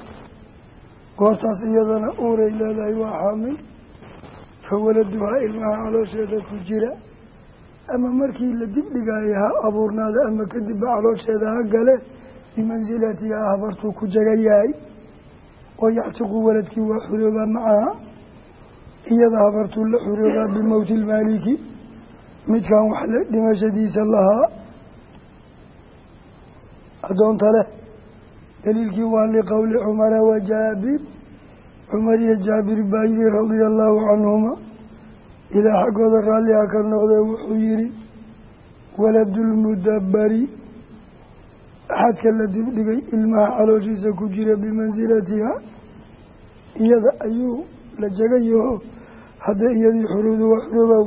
A: Goortaas iyadana uuray leedahay waa xaamil fa waladuhaa ilmaha caloosheeda ku jira ama markii la dib dhigaayo ha abuurnaada ama kadibba caloosheeda ha gale bimansilatihaa habartuu ku jaga yahay oo yaxtiqu waladkii waa xuroobaa macaha iyada habartuu la xuroobaa bimowti ilmaaliki midkan wax dhimashadiisa lahaa. Addoonta leh daliilkii waa liqowli cumara wa jaabir cumar iyo jaabir baa yihi radia allahu canhuma ilaa xaggooda raalliha ka noqdee wuxuu yihi waladulmudabari axadka la dibdhigay ilmaha calooshiisa ku jira bimansilatiha iyada ayuu la jagayaho haddee iyadii xuruudu waa xuroobaw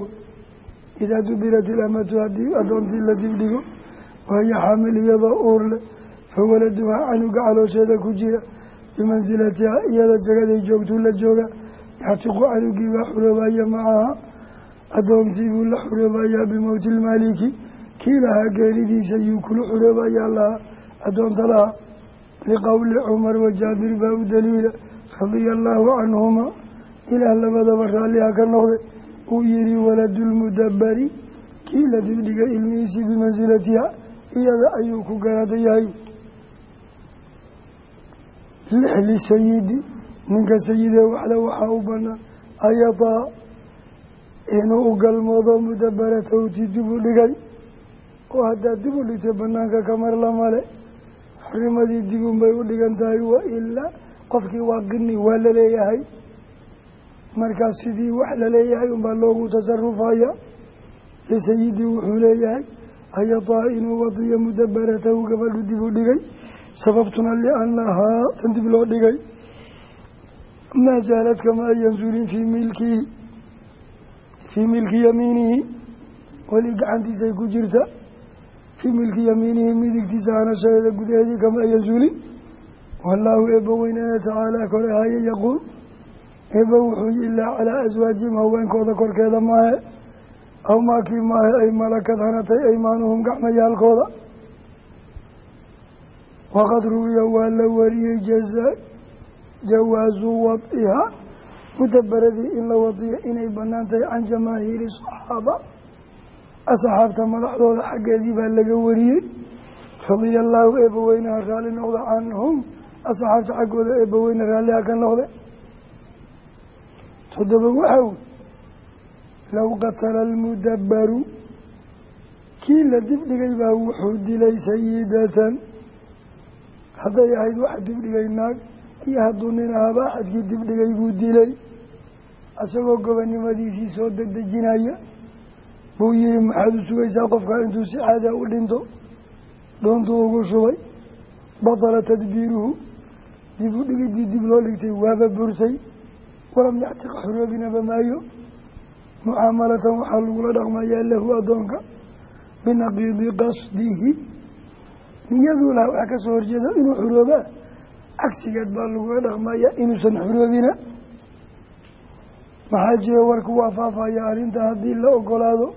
A: idaa dubirat ilamatu haddii addoontii la dibdhigo waayo xaamil iyadoo uur leh fawaladuhaa canuga caloosheeda ku jira bimansilatiha iyada jagaday joogtuu la jooga yaxtiqu canugii baa xuroobaya macaha addoontii buu la xuroobayaa bimowti ilmaaliki kii lahaa geeridiisa yuu kula xuroobayaa lahaa addoonta lahaa liqowli cumar wa jaabir baa u daliila radia allaahu canhuma ilaah labadaba raalliha ka noqday uu yihi waladulmudabari kii la dibdhigay ilmihiisii bimansilatiha iyada ayuu ku garaada yahay lix lisayidi ninka sayidee waxle waxaa u banaan ayadaa inuu u galmoodo mudabaratawti dib u dhigay oo haddaad dib u dhigtay banaanka kamar lamale xurimadii dibun bay u dhigan tahay wa ilaa qofkii waa qini waa la leeyahay markaas sidii wax la leeyahay unbaa loogu tasarufaya lisayidii wuxuu leeyahay ayadaa inuu wadiyo mudabaratahu gabadhu dib u dhigay sababtuna liannahaa tan dib loo dhigay maa zaalad kama ayan zulin fii milkihi fii milki yamiinihi weli gacantiisay ku jirta fii milki yamiinihi midigtiisa hanashadeeda gudaheedii kama ayan zulin wallaahu eebba weynana tacaalaa kor ahaye yaquul. Eebba wuxuu ilaa calaa aswaajihim haweenkooda korkeeda maahe aw maakii maahe ay malakad hanatay aymaanuhum gacmayaalkooda waqad ruwiya waa la wariyey jawaazu wadiha mudabaradii in la wadiyo inay bannaan tahay can jamaahiiri saxaaba asxaabta madaxdooda xaggeedii baa laga wariyey radia allaahu eebbaweynaha raalli noqda canhum asxaabta xaggooda eebbaweyne raalliha ka noqde toddoba waxaw low qatala almudabaru kii la dibdhigay baa wuxuu dilay sayidatan hadday ahayd waxa dibdhigay naag iyo hadduu nin ahaba axadkii dibdhigay buu dilay isagoo gobonnimadiisii soo dedejinaya buu yihi maxaad u sugaysaa qofkaa intuu si caadaa u dhinto? Doontuu ugu shubay? Batala tadbiiruhu dib u dhigidii dib loo dhigtay waaba burtay walam yactiq xuroobinaba maayo. Mucaamalatan waxaa lagula dhaqmayaa lahu addoonka binaqiidi qasdihi niyaduu laha wax ka soo horjeeda inuu xuroobaa cagsigeed baa lagula dhaqmayaa inuusan xuroobina maxaa jira warku waa faafaya arrinta haddii la ogolaado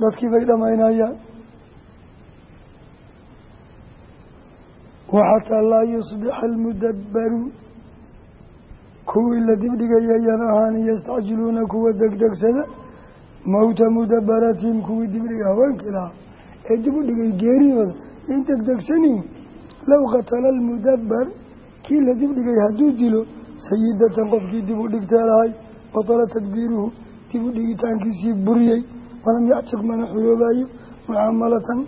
A: dadkii bay dhamaynayaan. Waxataa laa yusbixa almudabbaru kuwii la dibdhigayayan ahaan yastacjiluuna kuwa degdegsada mawta mudabaratin kuwii dibdhiga haweenkii lahaa ee dib u dhigay geeriyooda. In degdegsanin low qatala almudabbar kii la dibdhigay hadduu dilo sayidatan qofkii dib u dhigtee lahay batala tadbiiruhu dib u dhigitaankiisii buriyey walam yactiq mana xuloobayo mucaamalatan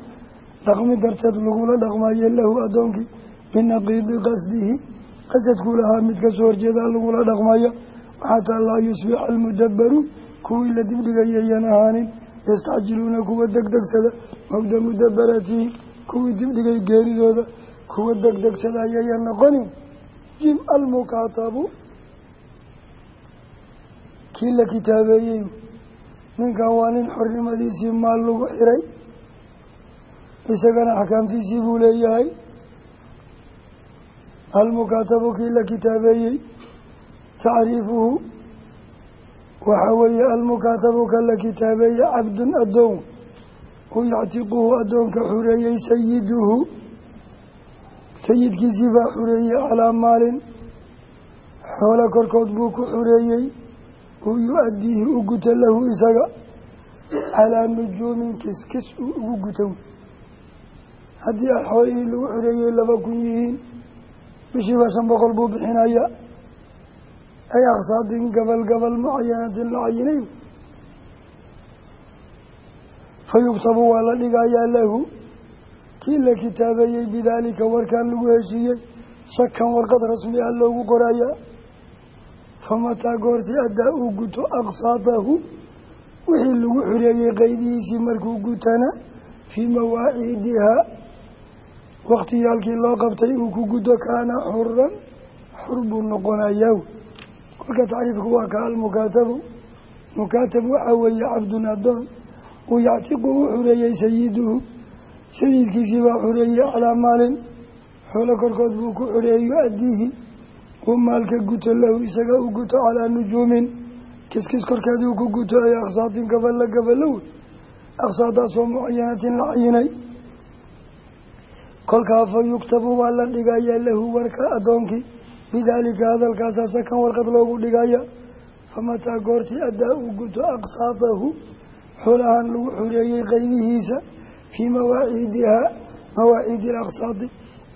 A: dhaqmi darteed lagula dhaqmayo lahu addoonkii binaqiidi qasdihi qasadkuu lahaa mid ka soo horjeedaa lagula dhaqmayo xataa laa yusbixa almudabbaru kuwii la dibdhigayayan ahaanin yastacjiluuna kuwa degdegsada mawda mudabaratihi kuwii dibdhigay geeridooda kuwa degdegsada ayayan noqonin jim almukaatabu kii la kitaabeeyey ninkan waa nin xornimadiisii maal lagu xiray. Isagana axkaamtiisii buu leeyahay. Almukaatabu kii la kitaabeeyey tacriifuhu. Waxaa weeye almukaatabu ka la kitaabeeye cabdun addoon u yactiquhu addoonka xureeyey sayiduhu sayidkiisii baa xureeyey calaa maalin. Xoolo korkood buu ku xureeyey. Uu yu-addiihi u guta lahu isaga. Calaa nujuumin kiskis uu ugu guto. Haddii a xoolihii lagu xoreeyey laba kun yihiin bishiiba shan boqol buu bixinaya ay aqsaadin gabal gabal mucayanatin la cayinay fa yuktabu waa la dhigayaa lahu. Kii la kitaabeeyey bidaalika warkaan lagu heshiiyey shakan warqad rasmi ah loogu qorayaa famataa goortii addaa uu guto aqsaadahu wixii lagu xureeyey qeydihiisii markuu gutana fii mawaaciidihaa wakhtiyaalkii loo qabtay uu ku gudo kaana xuran xur buu noqonayaa. Kolka tacriifku waa ka almukaatabu. Mukaatab waxaa weeye cabdun addoon uu yactiqu u xureeyey sayiduhu. Sayidkiisii baa xureeyey calaa maalin. Xoolo korkood buu ku xureeyey yu-addiihi. Uu maalka guto lahu isaga u guto calaa nujuumin. Kiskis korkeed uu ku guto ay aqsaatin gaballa gabalow aqsaadaasoo mucayanatin la cayinay kolkaa fa yuktabu waa la dhigaya lahu warka addoonkii bidaalika hadalkaasaa sakan warqad loogu dhigaya famataa goortii addaa uu guto aqsaadahu xolahan lagu xureeyey qaybihiisa fii mawaaciidihaa mawaaciidi alaqsaadi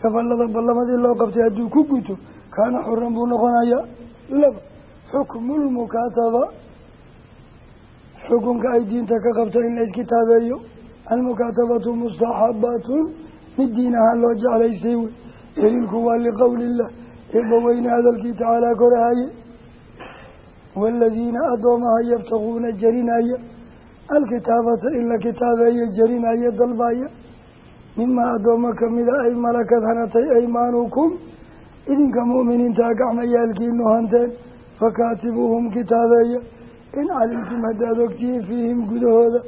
A: gaballada ballamadii loo qabtay hadduu ku guto kaana xuran buu noqonayaa. Laba xukmu lmukaataba xukunka ay diinta ka qabto in la iskitaabeeyo almukaatabatu mustaxabatun mid diin ahaan loo jeclaystay wey. Daliilku waa liqowli illah eebbaweyne hadalkii tacaalaa korahaye waaladiina addoomaha yabtaguuna jarinaya alkitaabata in la kitaabeeyo jarinaya dalbaya mimaa addoommo kamida ay malakad hanatay aymaanukum idinka mu'miniintaa gacmayaalkiinu hanteen fakaatibuuhum kitaabeeya in calimtum haddaad ogtihiin fiihim gudahooda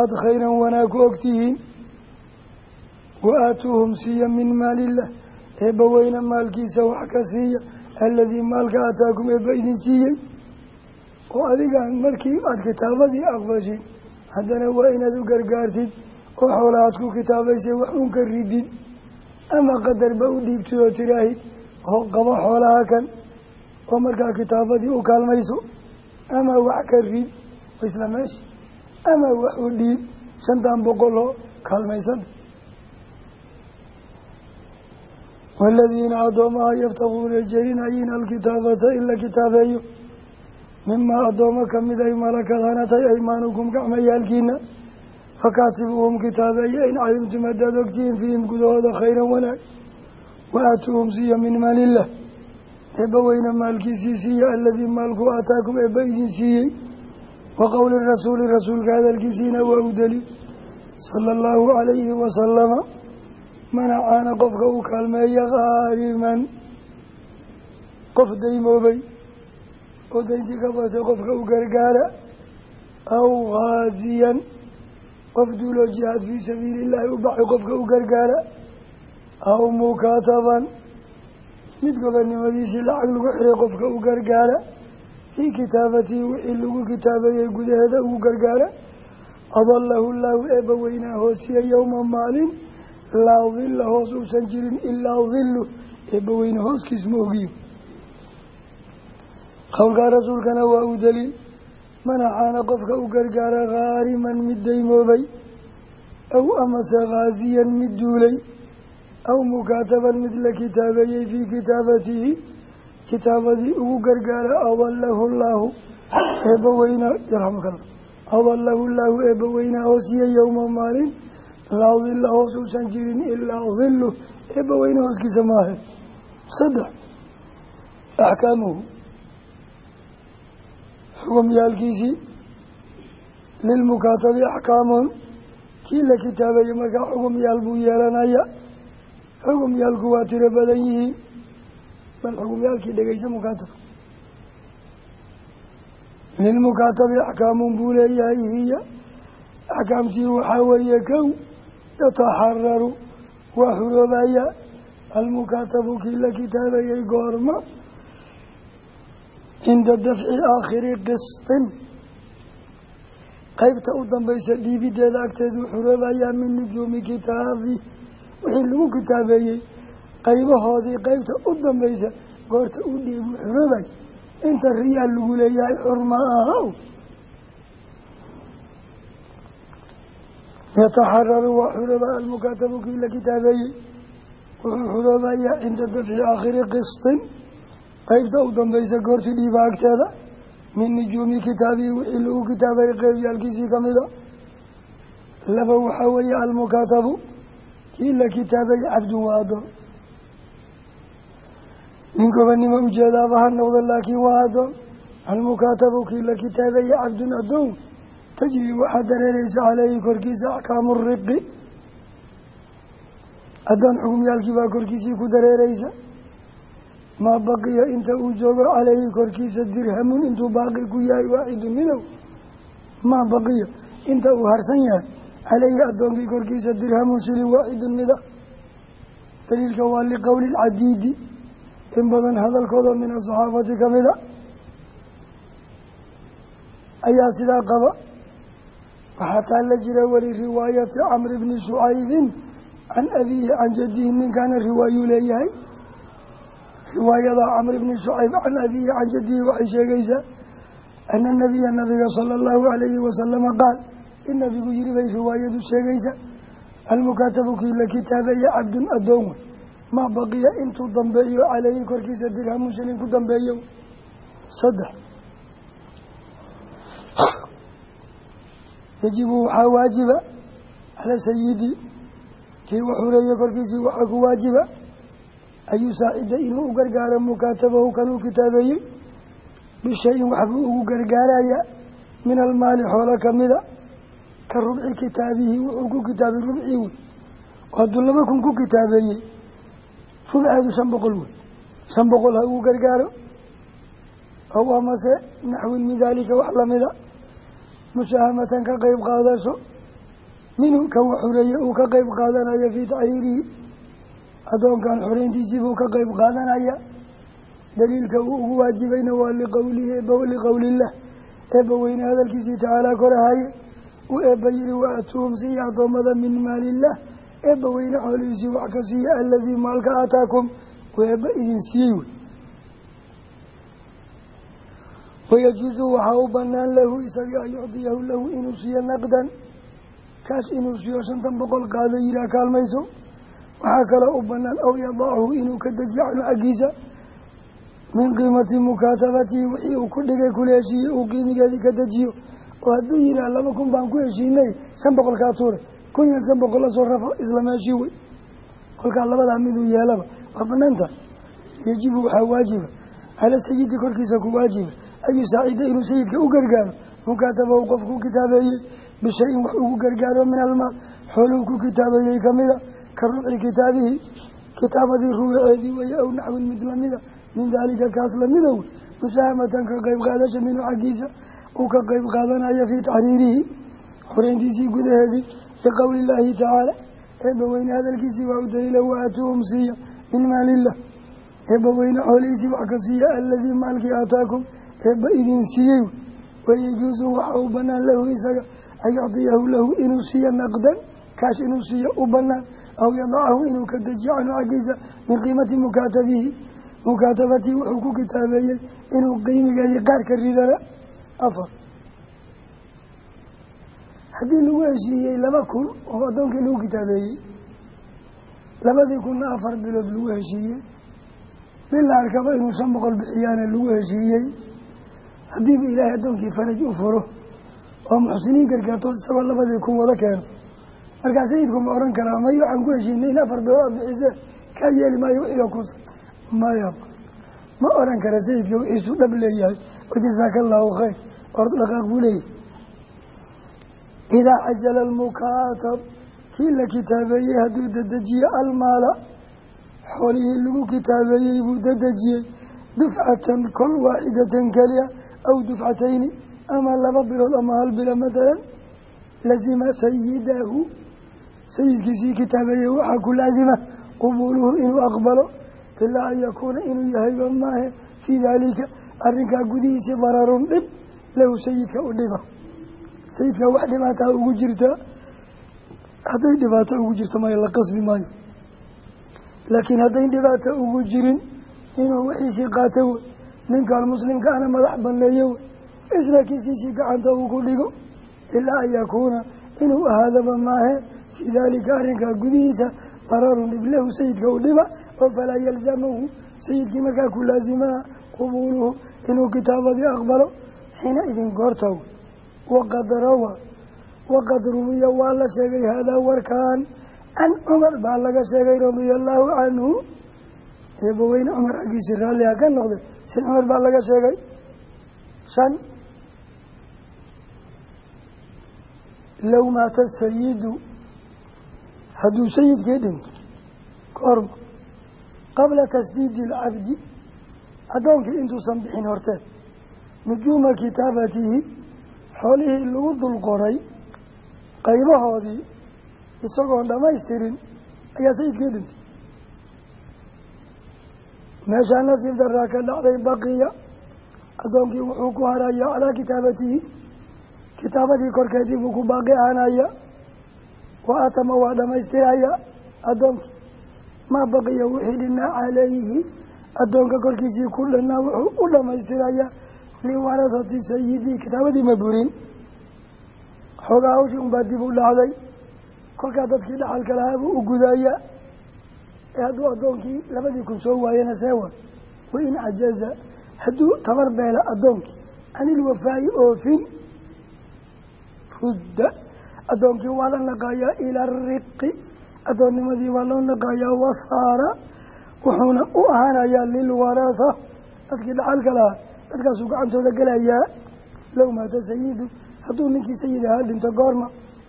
A: aada khayran wanaag ku ogtihiin wa aatuuhum siiya min maalillah eebba weyne maalkiisa wax ka siiya aladii maalka aataakum eebba idin siiyey oo adigaan markii aada kitaabadii aqbashin haddana waa inaad u gargaartid oo xoolahaad ku kitaabaysay wax un ka ridid ama qadarba u dhiibtid oo tiraahid oo qabo xoolaha kan oo markaa kitaabadii u kaalmayso ama wax ka rid isla meesha ama wax u dhiib shantan boqol oo kaalmaysada waaladiina addoomaha yabtaguuna jerinayiin alkitaabata in la kitaabeeyo mimaa addoommo ka mid ay malakad hanatay aymaanukum gacmayaalkiina fakaatibuuhum kitaabeeya in calimtum haddaad ogtihiin fiihim gudahooda khayran wanaag wa aatuuhum siiya min maalillah eebba weyne maalkiisii siiya aladii maalku aataakum eebba idin siiyey wa qowli rasuuli rasuulka hadalkiisiina waa u daliil sala allahu calayhi wasalama manacaana qofka uu kaalmeeya qaariman qof daymoobay oo daynti ka batay qofka u gargaara aw ghaasiyan qof duuloo jihaad fii sabiili illaahi u baxay qofka u gargaara aw mukaataban mid gobonnimadiisii lacag lagu xiray qofka u gargaara fii kitaabatihi wixii lagu kitaabeeyey gudaheeda ugu gargaara adalahu llaahu eebba weynaa hoosiya yowma maalin laa dilla hoos uusan jirin ilaa dillu eebba weyne hooskiis ma ogiyo qowlkaa rasuulkana waa u daliil. Manaxaana qofka u gargaara khaariman mid daymoobay aw amase khaasiyan mid duulay aw mukaataban mid la kitaabeeyey fii kitaabatihi. Kitaabadii ugu gargaara adalahu llaahu eebba weynaa yarxamukalla adalahu llaahu eebba weynaa hoosiya yowma maalin. Laa dilla hoos uusan jirin ilaa dillu eebba weyne hooskiisa maahe. Saddex axkaamuhu xukumyaalkiisii lilmukaatabi axkaamun kii la kitaabeeyey markaa xukumyaal buu yeelanaya. Xukumyaalku waa tiro badan yihiin. Bal xukumyaalkii dhegeysa mukaatabka lilmukaatabi axkaamun buu leeyahay hiya. Axkaamtii waxaa weeye kow yataxararu waa xuroobaya almukaatabu kii la kitaabeeyey goorma cinda dafci aakhiri qistin qeybta u dambaysa dhiibideeda agteedu xuroobayaa min nujuumi kitaabi wixii lagu kitaabeeyey qaybahoodii qeybta u dambaysa goorta u dhiibu xuroobay inta riyaal lagu leeyahay xurma ahaw yataxararu waa xurooba almukaatabu kii la kitaabeeyey wuxuu xuroobayaa cinda dafci aakhiri qistin qeybta u dambaysa goortii dhiiba agteeda min nujuumi kitaabihi wixii lagu kitaabayay qeybyaalkiisii ka mida laba waxaa weeye almukaatabu kii la kitaabayay cabdun waa addoon nin gobanimo ujeedaaba ha noqdo laakiin waa addoon almukaatabu kii la kitaabayay cabdun addoon tajri waxaa dareereysa caleyhi korkiisa axkaamu riqi addoon xukumyaalkii baa korkiisii ku dareereysa maa baqiya inta uu joogo caleyhi korkiisa dirhamun intuu baaqi ku yahay waaxidu midow. Maa baqiya inta uu harsan yahay caleyhi addoonkii korkiisa dirhamun shilin waaxidun mida daliilka waa liqowli lcadiidi in badan hadalkooda min asaxaabati ka mida. Ayaa sidaa qaba. Waxaa taalla jira weli riwaayati camri bni shucaybin can abiihi can jadihi ninkaana riwaayuu leeyahay riwaayada camr bni shucayb can abiihi can jadihi waxay sheegaysaa ana nabiya nabiga sala allahu alayhi wasalama qaal in nabigu yihi bay riwaayadu sheegaysa almukaatabu kii la kitaabeeye cabdun addoon wey maa baqiya intuu dambeeyo caleyhi korkiisa dirhamu shilin ku dambeeyo. Saddex. Yajibu waxaa waajiba cala sayidi kii waxureeye korkiisii waxaa ku waajiba ayuu saacida inuu u gargaaro mukaatabahu kanuu kitaabeeyey bishayin waxbuu ugu gargaarayaa min almaali xoolo kamida ka rubci kitaabihi wuxuu ku kitaabay rubcii wey hadduu laba kun ku kitaabeeyey rubceedu shan boqol wey shan boqol ha ugu gargaaro. Aw amase naxwin min daalika wax lamida musaahamatan ka qeyb qaadasho. Minhu kan waxureeye uu ka qeyb qaadanayo fii taxriirihi addoonkan xoreyntiisii buu ka qeyb qaadanaya. Daliilka uu ugu waajibayna waa liqowlihi liqowliillah eebba weyne hadalkiisii tacaalaa korahaye uu eebba yihi wa atuuhum siiya addoommada min maaliillah eebba weyne xoolihiisii wax ka siiya aladii maalka aataakum uu eebba idin siiyey wey. Wayajuusu waxaa u banaan lahu isaga an yucdiyahu lahu inuu siiyo naqdan. Kaas inuu siiyo shantan boqol qaado yihaa kaalmayso waxaa kaloo u banaan aw yadachu inuu ka dejiyo canhu xaggiisa min qiimati mukaatabatihi wixii uu ku dhigay kula heshiiyey uu qiimigeedii ka dejiyo oo hadduu yihaah laba kun baan ku heshiinay shan boqol kaa tuure. Kun iyo shan boqol la soo rafa isla meeshii kolkaa labadaa miduu yeelaba. Waa banaanta yajibu waxaa waajiba. Cala sayidi korkiisa ku waajiba. An yusaacida inuu sayidka u gargaaro? Mukaatabahu qofku kitaabeeyey. Bishayin wax ugu gargaaro min almaal. Xooluu ku kitaabeeyey kamida ka ruuci kitaabihi kitaabadii ruuceedii weeye aw naxwin mid lamida min daalika kaas lamida wey musaahamatan ka qeyb qaadasha minhu xaggiisa uu ka qeyb qaadanayo fii taxriirihi xoreyntiisii gudaheedii liqowli illaahi tacaala eebbaweyne hadalkiisii waa u daliila waatuuhum siiya min maalillah eebbaweyne xoolihiisii wax ka siiya aladii maalkii aataakum eebba idin siiyey wayajuusu waxa u banaan lahu isaga an yucdiyahu lahu inuu siiyo naqdan kaash inuu siiyo u banaan aw yadacahu inuu ka dejiyo canhu xaggiisa min qiimati mukaatabihi mukaatabatii wuxuu ku kitaabeeyey inuu qiimigeedii qaar ka ridana afar haddii lagu heshiiyey laba kun oo addoonkii lagu kitaabeeyey labadii kunna afar bilood lagu heshiiyey bil la arkaba inuu shan boqol bixiyaana lagu heshiiyey haddiiba ilaahay addoonkii faraj u furo oo muxsiniin gargaarto isagoo labadii kun wada keeno markaa sayidku ma odhan karaa may waxaan ku heshiinay in afar bilood bixiseen kaa yeeli maayo wixiiga kusa maya ma odhan kara sayidka wixiisuu dhab leeyahay wajasaaka allaahu khayr ord dhaqaaq buu leeyahay. Idaa cajala almukaatab kii la kitaabeeyey hadduu dedejiye almaala xoolihii lagu kitaabeeyey buu dedejiyey dufcatan kol waaxidatan keliya aw dufcatayni ama laba bilood ama hal bilo matalan lazima sayidahu sayidkiisii kitaabeeyey waxaa ku laazima qubuuluhu inuu aqbalo ilaa an yakuuna inuu yahayba maahe fii daalika. Arrinkaa gudihiisii dararun dhib lahu sayidka u dhiba. Sayidkaa wax dhibaataa ugu jirtaa hadday dhibaato ugu jirto maya la qasbi maayo. Laakiin haddayn dhibaato ugu jirin inuu wixiisii qaato wey. Ninkaan muslimka ana madax banneeyo wey. Isna kisiisii gacanta uu ku dhigo ilaa an yakuuna inuu ahaadaba maahe fii daalika arrinkaa gudihiisa dararun dhib lahu sayidka u dhiba oo falaa yalzamahu sayidkii markaa ku laasimaa qubuuluhu inuu kitaabadii aqbalo xiina idin goortaw waqad rawa waqad ruwiya waa la sheegay haadaa warkaan can cumar baa laga sheegay radia allaahu canhu eebaweyne cumar xaggiisii raalliha ka noqday sin cumar baa laga sheegay shan low maata sayidu hadduu sayidkii dhinto goorma qabla tasdiidi alcabdi addoonkii intuusan bixin horteed nujuuma kitaabatihi xoolihii lagu dul qoray qaybahoodii isagoon dhammaystirin ayaa sayidkii dhintay. Meeshaa nasiib daraa ka dhacday baqiya addoonkii wuxuu ku haraya calaa kitaabatihi kitaabadii korkeedii buu ku baaqi ahanaya wa atama waa dhammaystiraya addoonkii maa baqiya wixii dhinaa calayhi addoonka korkiisii ku dhanaa wuxuu u dhammaystiraya liwarasati sayidii kitaabadii ma burin xoogaa hawshii unbaa dib u dhacday. Kolkaa dadkii dhaxalka lahaa buu u gudaya ee hadduu addoonkii labadii kun soo waayana seewa wain cajaza hadduu tabar beela addoonkii canilwafaayi oofin. Rudda addoonkii waa la naqayaa ila ariqi addoonnimadii waa loo naqayaa wasaara. Wuxuuna u ahaanayaa lilwaratha dadkii dhaxalka lahaa dadkaasuu gacantooda gelayaa. Low maata sayidu hadduu ninkii sayid ahaa dhinto goorma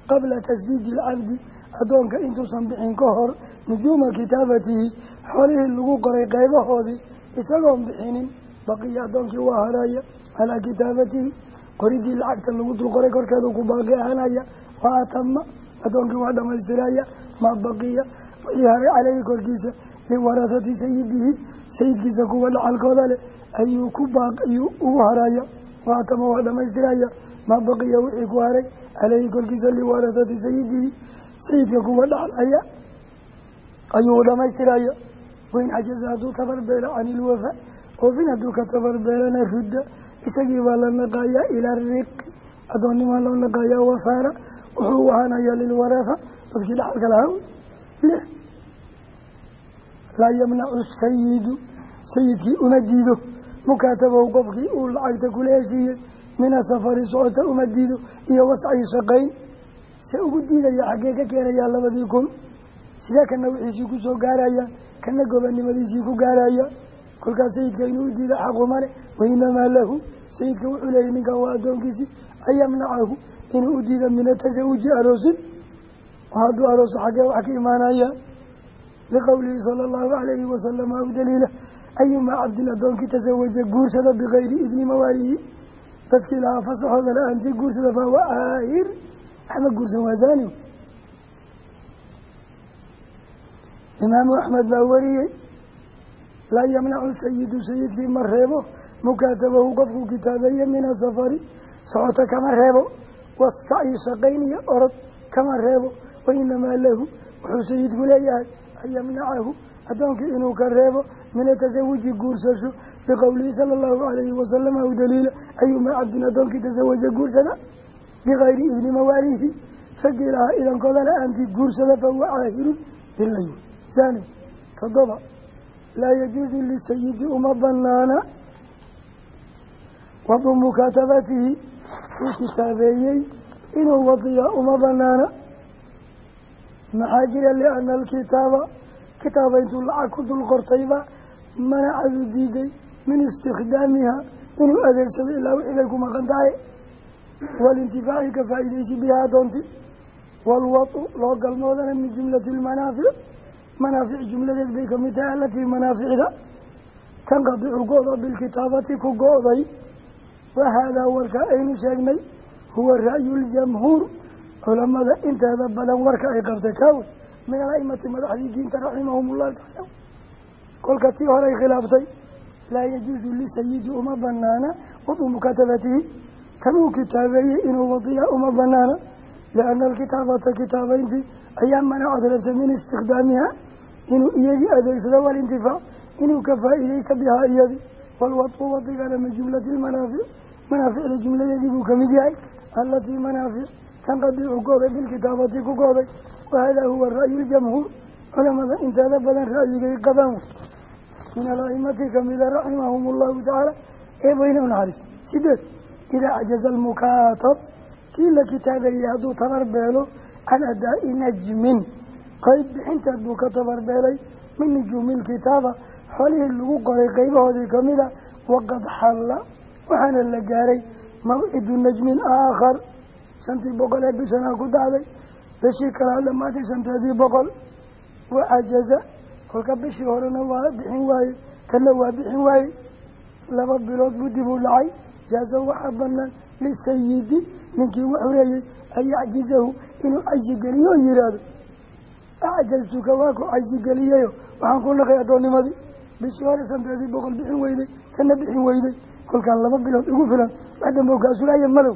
A: qabla tasdiidi alcabdi addoonka intuusan bixin ka hor nujuuma kitaabatihi xoolihii lagu qoray qaybahoodii isagoon bixinin baqiya addoonkii waa haraya calaa kitaabatihi qoridii lacagta lagu dul qoray korkeedu ku baaqi ahanaya waa atama addoonkii waa dhamaystiraya maa baqiya wixii haray caleyhi korkiisa liwarahati sayidihi sayidkiisa kuwa dhacalkooda leh ayuu ku baaq ayuu ugu haraya waa atama waa dhamaystiraya maa baqiya wixii ku haray caleyhi korkiisa liwarahati sayidihi sayidka kuwa dhaclaya ayuu dhamaystiraya wain cajaza hadduu tabarbeelo can ilwafa oofin hadduu ka tabarbeelana rudda isagii baa la naqayaa ilaa riqi addoonnimaa loo naqayaa wasaara wuxuu ahaanayaa lilwaraha dadkii dhaxalka lahaa lix laa yamnacu sayidu sayidkii uma diido. Mukaatabahu qofkii uu lacagta kula heshiiyey mina safari socota uma diido iyo wascii shaqayn. Se ugu diidaya xaggee ka keenayaa labadii kun sidee kana wixiisii ku soo gaarayaan kana gobanimadiisii ku gaaraya? Kolkaas sayidka inuu u diida xaqumale wainamaa lahu. Sayidka wuxuu leeyay ninkan waa addoonkiisii an inuu u diida min atasawuji aroosin hadduu arooso xaggee wax ka imaanaya liqowlihi sala allahu calayhi wasalama aw daliila ayumaa cabdin addoonkii tasawaja guursada bikayri idni mawaalihi dadkii lahaa fasaxooda la'aantii guursada fahuwa aahir waxma guursan waa zaani imaamu axmed baa wariyey laa yamnacu sayidu sayidkii ma reebo mukaatabahu qofkuu kitaabeeye min asafari socota kama reebo wasacyi shaqayn iyo orod kama reebo. Wainamaa lahu wuxuu sayidku leeyahay an yamnacahu addoonkii inuu ka reebo min atasawuji guursasho biqowlihi sala allahu calayhi wasalam aw daliila ayumaa cabdin addoonkii tasawaja guursada bikayri idni mawaalihi raggii lahaa idankooda la'aantii guursada fahuwa caahirun bilay zani toddoba laa yajuusu lisayidi uma banaana wadu mukaatabatihi uu kitaabeeyey inuu wadiya uma banaana maxaa jira liana alkitaaba? Kitaaba intuu lacag ku dul qortayba manacadu diiday min istikhdaamiha inuu adeegsado ilaa wixii bay ku maqan tahay. Walintifaaci ka faa'iidaysi bihaa doonti. Waalwadu loo galmoodana min jumlati lmanaafic manaafic jumladeed bay ka mid tahay alatii manaaficda. Tanqadicu go-da bilkitaabati ku go-day wahaadaa warka aynu sheegnay huwa ra'yu ljamhuur culamada inteeda badan warka ay qabtay kaawe min alaimati madaxdii diinta raximahum ullahu tacaala kolka tii horay khilaaftay laa yajuusu lisayidi uma banaana wadu mukatabatihi kan uu kitaabeeyey inuu wadiya uma banaana liana alkitaabata kitaabeyntii ayaa manacad rabtay min istikhdaamiha inuu iyagii adeegsado walintifaac inuu ka faa'iidaysta bihaa iyadii walwadu wadigana min jumlati lmanaafic manaaficda jumladeedii buu ka mid yahay alatii manaafic tanqadicu gooday bilkitaabati ku gooday wahadaa huwa ra'yu ljamhuur culamada inteeda badan ra'yigay qabaan min alaimati kamida raximahum allahu tacaala ee weyne u naxariis sideed idaa cajaza almukaatab kii la kitaabeeyey hadduu tabar beelo can adaa'i najmin qeyb bixinteed buu ka tabarbeelay min nujuumi lkitaaba xolihii lagu qoray qeybahoodii kamida waqad waxaana la gaaray mawcidu najmin aakhar shantii boqol ee bishanaa ku dhacday bishii kalaa dhamaatay shanteedii boqol. Wacajaza kolka bishii horena waa bixin waaye kana waa bixin waaye. Laba bilood buu dib u dhacay jaaza waxaa banaan lisayidi ninkii wuxuu leeyay an yacjizahu inuu cajigeliyo oo yihaahdo acjaztuka waa ku cajigeliyayo waxaan ku naqay addoonnimadii bishii hore santeedii boqol bixin weyday kana bixin weyday kolkaan laba bilood ugu filan wax dambo kaasulaaya malow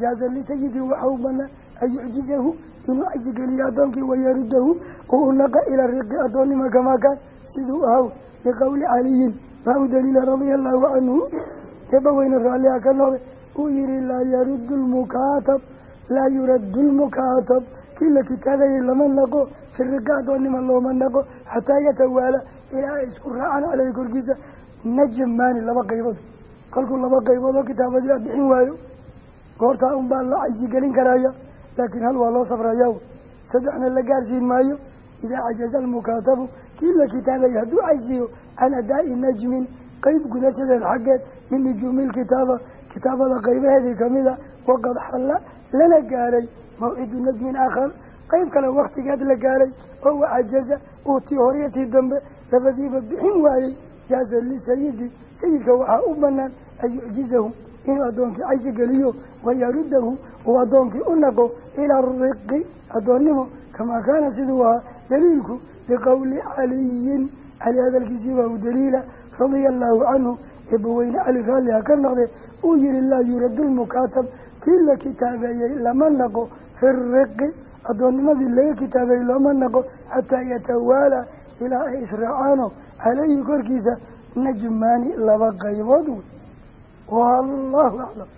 A: jaaza lisayidi waxa u banaan an yucjizahu inuu cajigeliyo addoonkii wayarudahu oo u naqa ilaa riqi addoonnima kamaa kaan. Siduu ahaw liqowli caliyin maa u daliila radia allahu canhu eeba weyne raalliha ka noqday uu yihi laa yaruddu lmukaatab laa yuraddu lmukaatab kii la kitaabayay lama naqo firiqa addoonnima looma naqo xataa yatawaala ilaa isku raacaan caleyhi korkiisa. Najmaani laba qaybood kolkuu laba qaybood oo kitaabadii a bixin waayo. Goortaa un baa la caysigelin karaya laakiin hal waa loo safrayaa saddexna la gaarsiin maayo. Idaa cajaza almukaatabu kii la kitaabaya hadduu caysiyo can adaa'i najmin qeyb gudashadeed xaggeed min nujuumi lkitaaba kitaabada qaybaheedii kamida waqad xalla lana gaaray mawcidu najmin aakhar. Qeyb kale waktigeed la gaaray oo wacajaza uu tii horiyo tii dambe labadiiba bixin waayey jaaza lisayidi sayidka waxaa u banaan an yucjizahu inuu addoonkii caysi geliyo wayarudahu uu addoonkii u naqo ilaa riqi addoonnimo kamaa kaana siduu ahaa daliilku biqowli caliyin. Cali hadalkiisii baa u daliila radia allaahu canhu eebaweyne cali raalliha ka noqde uu yihi laa yuradu lmukaatab kii la kitaabeeyey lama naqo fi riqi addoonnimadii laga kitaabeeyey looma naqo xataa yatawaala ilaa ay israacaano caleyhi korkiisa najmaani laba qaybood. Wey wallahu aclam